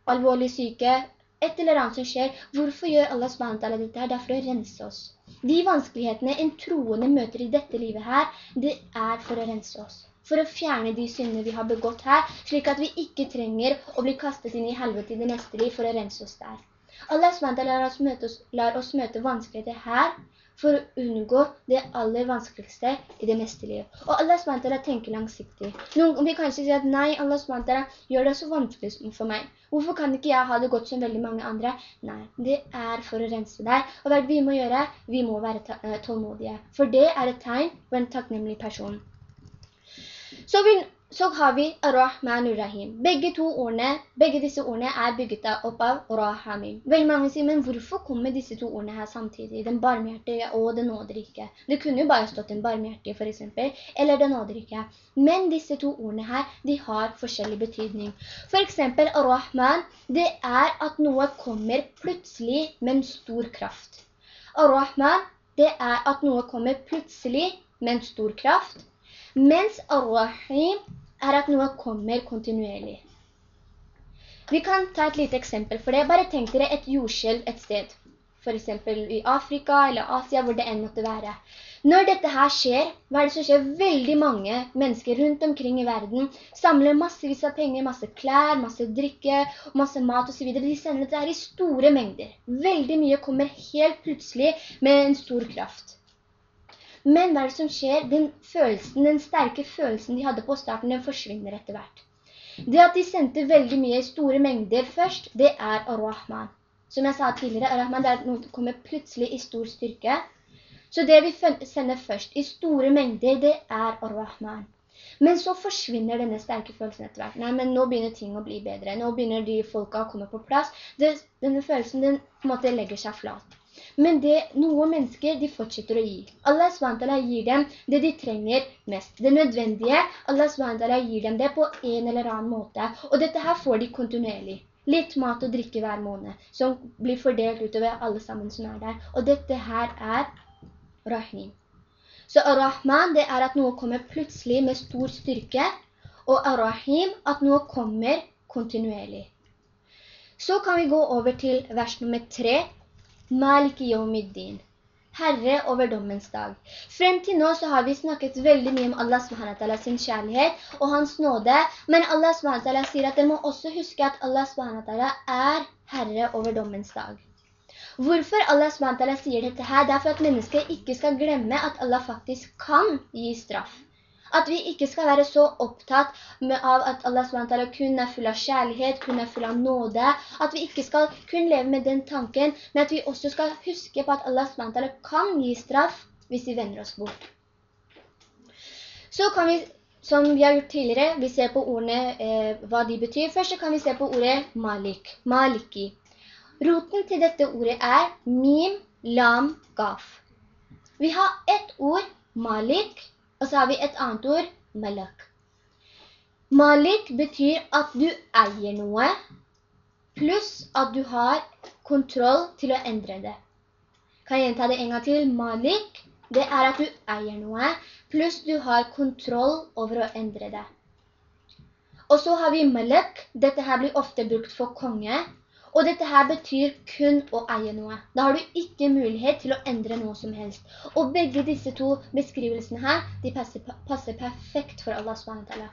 alvorlig syke, et eller annet som skjer. Hvorfor gjør Allah SWT dette her? Det er for å rense oss. De vanskelighetene en troende møter i dette livet her, det er for å rense oss. For å fjerne de syndene vi har begått her, slik at vi ikke trenger å bli kastet inn i helvete i det neste liv for å rense oss der. Allah SWT lar oss møte, lar oss møte vanskeligheter her for å unngå det aller vanskeligste i det neste livet. Og Allah SWT tenker langsiktig. Noen vil kanskje si at nei, Allah SWT gjør det så vanskelig for meg. Hvorfor kan ikke jeg ha det godt som veldig mange andre? Nei, det er for å rense deg. Og hva vi må gjøre? Vi må være eh, tålmodige. For det er et tegn på en takknemlig person. Så vil så har vi Ar-Rahman Ar-Rahim. Begge begge disse ordene er bygget opp av Rahamim. Veldig mange sier, men hvorfor kommer disse to ordene her samtidig? Den barmhjertige og den nåderike. Det kunne jo bare stått den barmhjertige for eksempel, eller den nåderike. Men disse to ordene her, de har forskjellig betydning. For eksempel Ar-Rahman, det er at noe kommer plutselig med en stor kraft. Ar-Rahman, det er at noe kommer plutselig med en stor kraft. Mens Ar-Rahim er at noe kommer kontinuerlig. Vi kan ta et lite eksempel for det. Bare tenk dere et jordskjelv et sted. For eksempel i Afrika eller Asia, hvor det enn måtte være. Når dette her skjer, hva er det som skjer? Veldig mange mennesker rundt omkring i verden samler massevis av penger, masse klær, masse drikke, masse mat og så videre. De sender dette her i store mengder. Veldig mye kommer helt plutselig med en stor kraft. Men hva er det som skjer? Den følelsen, den sterke følelsen de hadde på starten, den forsvinner etter hvert. Det at de sendte veldig mye store mengder først, det er Ar-Rahman. Som jeg sa tidligere, Ar-Rahman er noe som kommer plutselig i stor styrke. Så det vi sender først i store mengder, det er Ar-Rahman. Men så forsvinner denne sterke følelsen etter hvert. Nei, men nå begynner ting å bli bedre. Nå begynner de folka å komme på plass. Det, denne følelsen, den på en måte legger seg flat. Men det noen mennesker, de fortsetter å gi. Allah SWT gir dem det de trenger mest. Det nødvendige, Allah SWT gir dem det på en eller annen måte. Og dette her får de kontinuerlig. Litt mat og drikke hver måned, som blir fordelt utover alle sammen som er der. Og dette her er Rahim. Så Ar-Rahman, det er at noe kommer plutselig med stor styrke, og Ar-Rahim, at noe kommer kontinuerlig. Så kan vi gå over til vers nummer 3, Malik yawmiddin. Herre over dommens dag. Frem til nå så har vi snakket veldig mye om Allah SWT sin kjærlighet og hans nåde, men Allah SWT sier at dere må også huske at Allah SWT er Herre over dommens dag. Hvorfor Allah SWT sier dette her? Det er for at mennesker ikke skal glemme at Allah faktisk kan gi straff. At vi ikke skal være så opptatt av at Allah SWT kun er full av kjærlighet, kun er full av nåde. At vi ikke skal kun leve med den tanken, men at vi også skal huske på at Allah SWT kan gi straff hvis vi vender oss bort. Så kan vi, som vi har gjort tidligere, vi ser på ordene eh, hva de betyr. Først kan vi se på ordet malik, maliki. Roten til dette ordet er mim, lam, gaf. Vi har ett ord, malik, og så har vi et annet ord, malak. Malik betyr at du eier noe, pluss at du har kontroll til å endre det. Kan jeg gjenta det en gang til? Malik, det er at du eier noe, pluss du har kontroll over å endre det. Og så har vi malak, dette her blir ofte brukt for konge, og dette her betyr kun å eie noe. Da har du ikke mulighet til å endre noe som helst. Og begge disse to beskrivelsene her, de passer, passer perfekt for Allah SWT.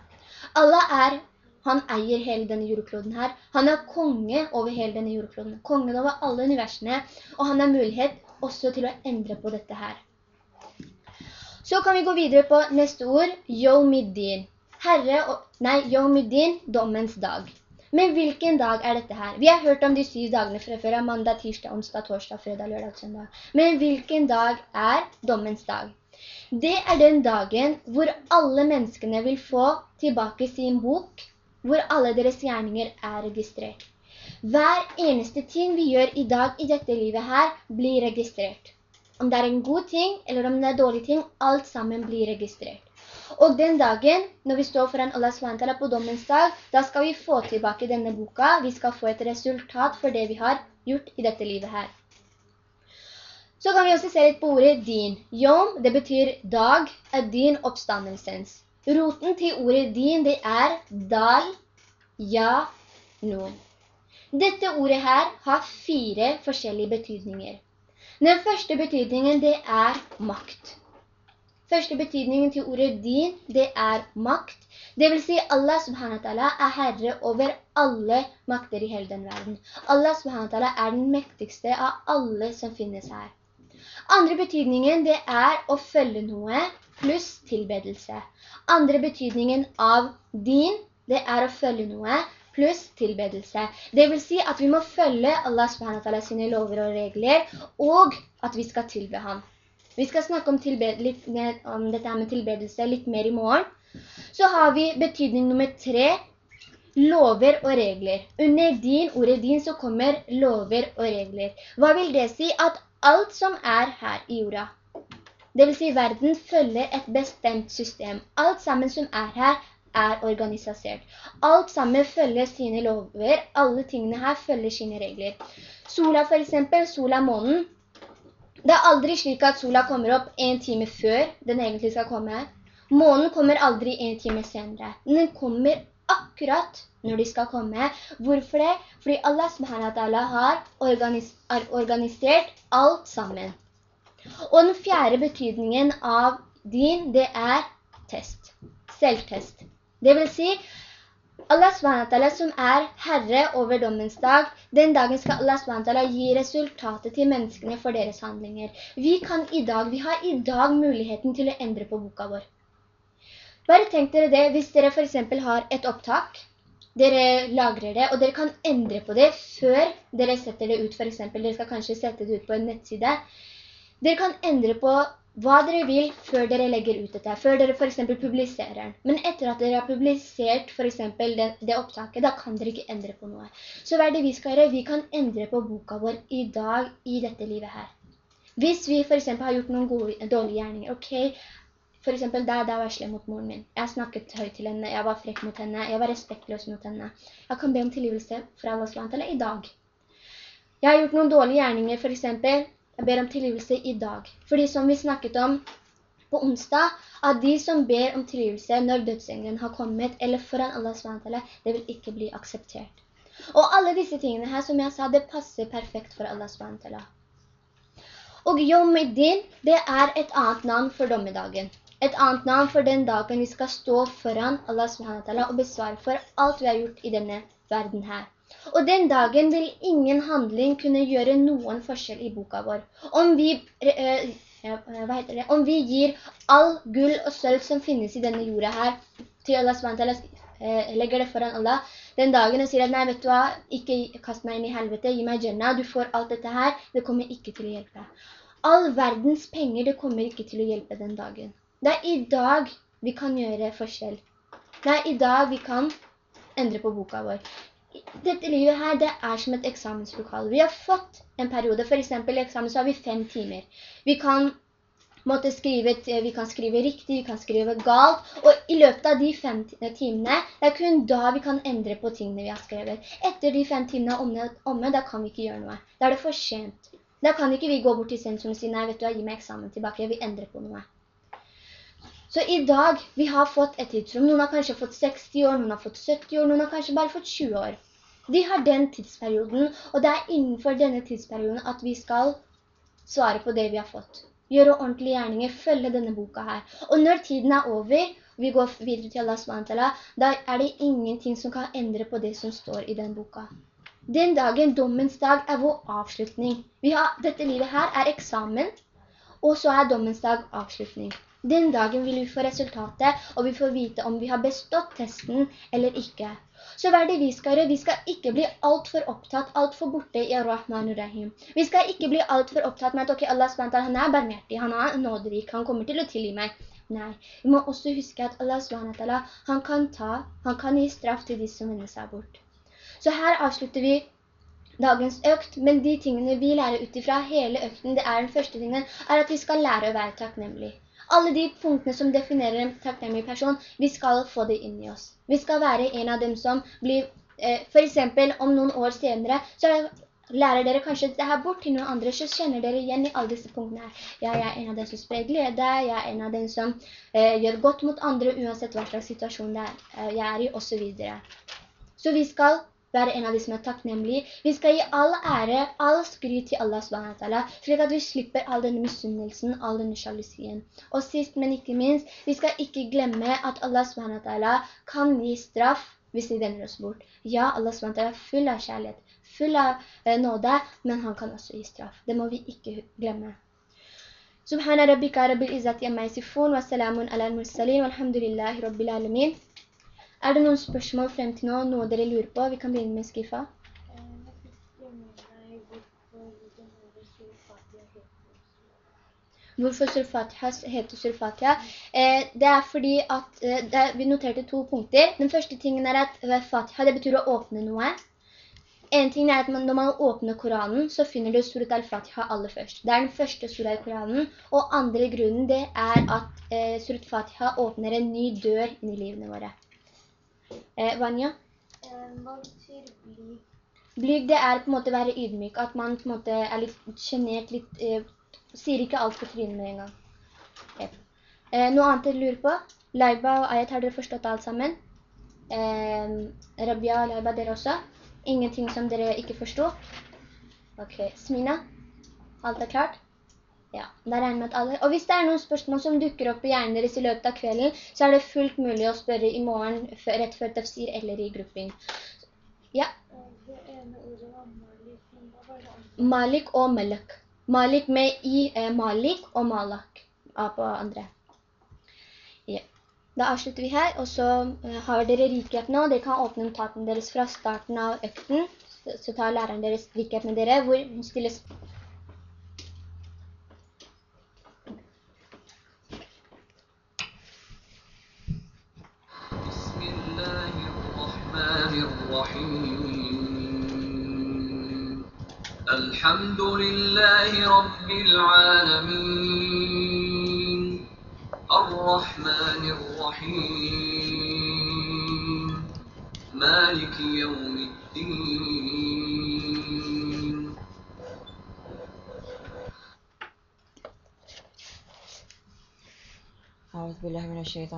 Allah er, han eier hele denne jordkloden her. Han er konge over hele denne jordkloden. Kongen over alle universene. Og han har mulighet også til å endre på dette her. Så kan vi gå videre på neste ord, Yomiddin. Herre, nei, Yomiddin, dommens dag. Men hvilken dag er dette her? Vi har hørt om de syv dagene fra før, mandag, tirsdag, onsdag, torsdag, fredag, lørdag, søndag. Men hvilken dag er dommens dag? Det er den dagen hvor alle menneskene vil få tilbake sin bok, hvor alle deres gjerninger er registrert. Hver eneste ting vi gjør i dag i dette livet her blir registrert. Om det er en god ting, eller om det er dårlig ting, alt sammen blir registrert. Og den dagen, når vi står foran Allah SWT på dommens dag, da skal vi få tilbake denne boka. Vi skal få et resultat for det vi har gjort i dette livet her. Så kan vi også se litt på ordet din. Yom, det betyr dag, er din oppstandelsens. Roten til ordet din, det er dal, ja, noen. Dette ordet her har fire forskjellige betydninger. Den første betydningen, det er makt. Første betydningen til ordet din, det er makt. Det vil si Allah subhanahu wa ta'ala er herre over alle makter i hele den verden. Allah subhanahu wa ta'ala er den mektigste av alle som finnes her. Andre betydningen det er å følge noe pluss tilbedelse. Andre betydningen av din det er å følge noe pluss tilbedelse. Det vil si at vi må følge Allah subhanahu wa ta'ala sine lover og regler og at vi skal tilbe ham. Vi skal snakke om, litt, om dette med tilbedelse litt mer i morgen. Så har vi betydning nummer tre, lover og regler. Under din, ordet din, så kommer lover og regler. Hva vil det si? At alt som er her i jorda, det vil si verden følger et bestemt system. Alt sammen som er her, er organisert. Alt sammen følger sine lover. Alle tingene her følger sine regler. Sola for eksempel, sola månen, det er aldri slik at sola kommer opp en time før den egentlig skal komme. Månen kommer aldri en time senere. Den kommer akkurat når de skal komme. Hvorfor det? Fordi Allah subhanahu har organis organisert alt sammen. Og den fjerde betydningen av din, det er test. Selvtest. Det vil si, Allah SWT som er herre over dommens dag, den dagen skal Allah SWT gi resultatet til menneskene for deres handlinger. Vi kan i dag, vi har i dag muligheten til å endre på boka vår. Bare tenk dere det, hvis dere for eksempel har et opptak, dere lagrer det, og dere kan endre på det før dere setter det ut, for eksempel, dere skal kanskje sette det ut på en nettside. Dere kan endre på hva dere vil før dere legger ut dette, før dere for eksempel publiserer den. Men etter at dere har publisert for eksempel det, det, opptaket, da kan dere ikke endre på noe. Så hva er det vi skal gjøre? Vi kan endre på boka vår i dag, i dette livet her. Hvis vi for eksempel har gjort noen gode, dårlige gjerninger, ok, for eksempel da, da var jeg slem mot moren min. Jeg snakket høyt til henne, jeg var frekk mot henne, jeg var respektløs mot henne. Jeg kan be om tilgivelse fra Allah SWT i dag. Jeg har gjort noen dårlige gjerninger, for eksempel, jeg ber om tilgivelse i dag. Fordi som vi snakket om på onsdag, at de som ber om tilgivelse når dødsengelen har kommet, eller foran Allah SWT, det vil ikke bli akseptert. Og alle disse tingene her, som jeg sa, det passer perfekt for Allah SWT. Og Yomidin, det er et annet navn for dommedagen. Et annet navn for den dagen vi skal stå foran Allah SWT og besvare for alt vi har gjort i denne verden her. Og den dagen vil ingen handling kunne gjøre noen forskjell i boka vår. Om vi, eh, det, om vi gir all gull og sølv som finnes i denne jorda her til Allah SWT, eh, legger det foran Allah, den dagen og sier at nei, vet du hva, ikke kast meg inn i helvete, gi meg Jannah, du får alt dette her, det kommer ikke til å hjelpe. All verdens penger, det kommer ikke til å hjelpe den dagen. Det er i dag vi kan gjøre forskjell. Det er i dag vi kan endre på boka vår dette livet her, det er som et eksamenslokal. Vi har fått en periode, for eksempel i eksamen så har vi fem timer. Vi kan måtte skrive, eh, vi kan skrive riktig, vi kan skrive galt, og i løpet av de fem timene, det er kun da vi kan endre på tingene vi har skrevet. Etter de fem timene er omme, da kan vi ikke gjøre noe. Da er det for sent. Da kan ikke vi gå bort til sentrum og si, nei, vet du, gi meg eksamen tilbake, jeg vil endre på noe. Så i dag, vi har fått et tidsrom. Noen har kanskje fått 60 år, noen har fått 70 år, noen har kanskje bare fått 20 år. De har den tidsperioden, og det er innenfor denne tidsperioden at vi skal svare på det vi har fått. Gjøre ordentlige gjerninger, følge denne boka her. Og når tiden er over, vi går videre til Allah SWT, da er det ingenting som kan endre på det som står i den boka. Den dagen, dommens dag, er vår avslutning. Har, dette livet her er eksamen, og så er dommens dag avslutning. Den dagen vil vi få resultatet, og vi får vite om vi har bestått testen eller ikke. Så hva er det vi skal gjøre? Vi skal ikke bli alt for opptatt, alt for borte i Ar-Rahman Rahim. Vi skal ikke bli alt for opptatt med at ok, Allah SWT, han er barmhjertig, han er nåderik, han kommer til å tilgi meg. Nei, vi må også huske at Allah SWT, han kan ta, han kan gi straff til de som vender seg bort. Så her avslutter vi dagens økt, men de tingene vi lærer utifra hele økten, det er den første tingen, er at vi skal lære å være takknemlig. Alle de punktene som definerer en takknemlig person, vi skal få det inn i oss. Vi skal være en av dem som blir, eh, for eksempel om noen år senere, så lærer dere kanskje det her bort til noen andre, så kjenner dere igjen i alle disse punktene her. Ja, jeg er en av dem som sprer glede, jeg er en av dem som eh, gjør godt mot andre, uansett hva slags situasjon det er, eh, jeg er i, og så videre. Så vi skal være en av de som er takknemlige. Vi skal gi all ære, all skryt til Allah subhanahu slik at vi slipper all denne misunnelsen, all denne sjalusien. Og sist, men ikke minst, vi skal ikke glemme at Allah subhanahu kan gi straff hvis vi vender oss bort. Ja, Allah subhanahu er full av kjærlighet, full av eh, nåde, men han kan også gi straff. Det må vi ikke glemme. Subhana rabbika rabbil izzati amma yasifun wa salamun ala al-mursalin walhamdulillahi rabbil alamin er det noen spørsmål frem til nå, noe dere lurer på? Vi kan begynne med Skifa. Hvorfor Surfatiha heter Surfatiha? Eh, det er fordi at eh, vi noterte to punkter. Den første tingen er at Fatiha, det betyr å åpne noe. En ting er at man, når man åpner Koranen, så finner du Surat al-Fatiha aller først. Det er den første Surat i Koranen. Og andre grunnen det er at eh, Surat Fatiha åpner en ny dør inn i livene våre. Eh, Vanya? Eh, hva betyr blyg? Blyg, det er på en måte å være ydmyk, at man på en måte er litt genert, litt, eh, sier ikke alt på trynet med en gang. Yep. Eh, noe annet dere lurer på? Laiba og Ayat, har dere forstått alt sammen? Eh, Rabia og Laiba, dere også? Ingenting som dere ikke forstod? Ok, Smina? Alt er klart? Ja, det regner med at alle... Og hvis det er noen spørsmål som dukker opp i hjernen deres i løpet av kvelden, så er det fullt mulig å spørre i morgen, rett før tafsir eller i gruppen. Ja? Malik og Malak. Malik med i eh, Malik og Malak A på andre. Ja. Da avslutter vi her, og så uh, har dere rikhet nå. Dere kan åpne notaten deres fra starten av økten. Så, så tar læreren deres rikhet med dere, hvor hun stiller spørsmål. الرحيم. الحمد لله رب العالمين. الرحمن الرحيم. مالك يوم الدين. أعوذ بالله من الشيطان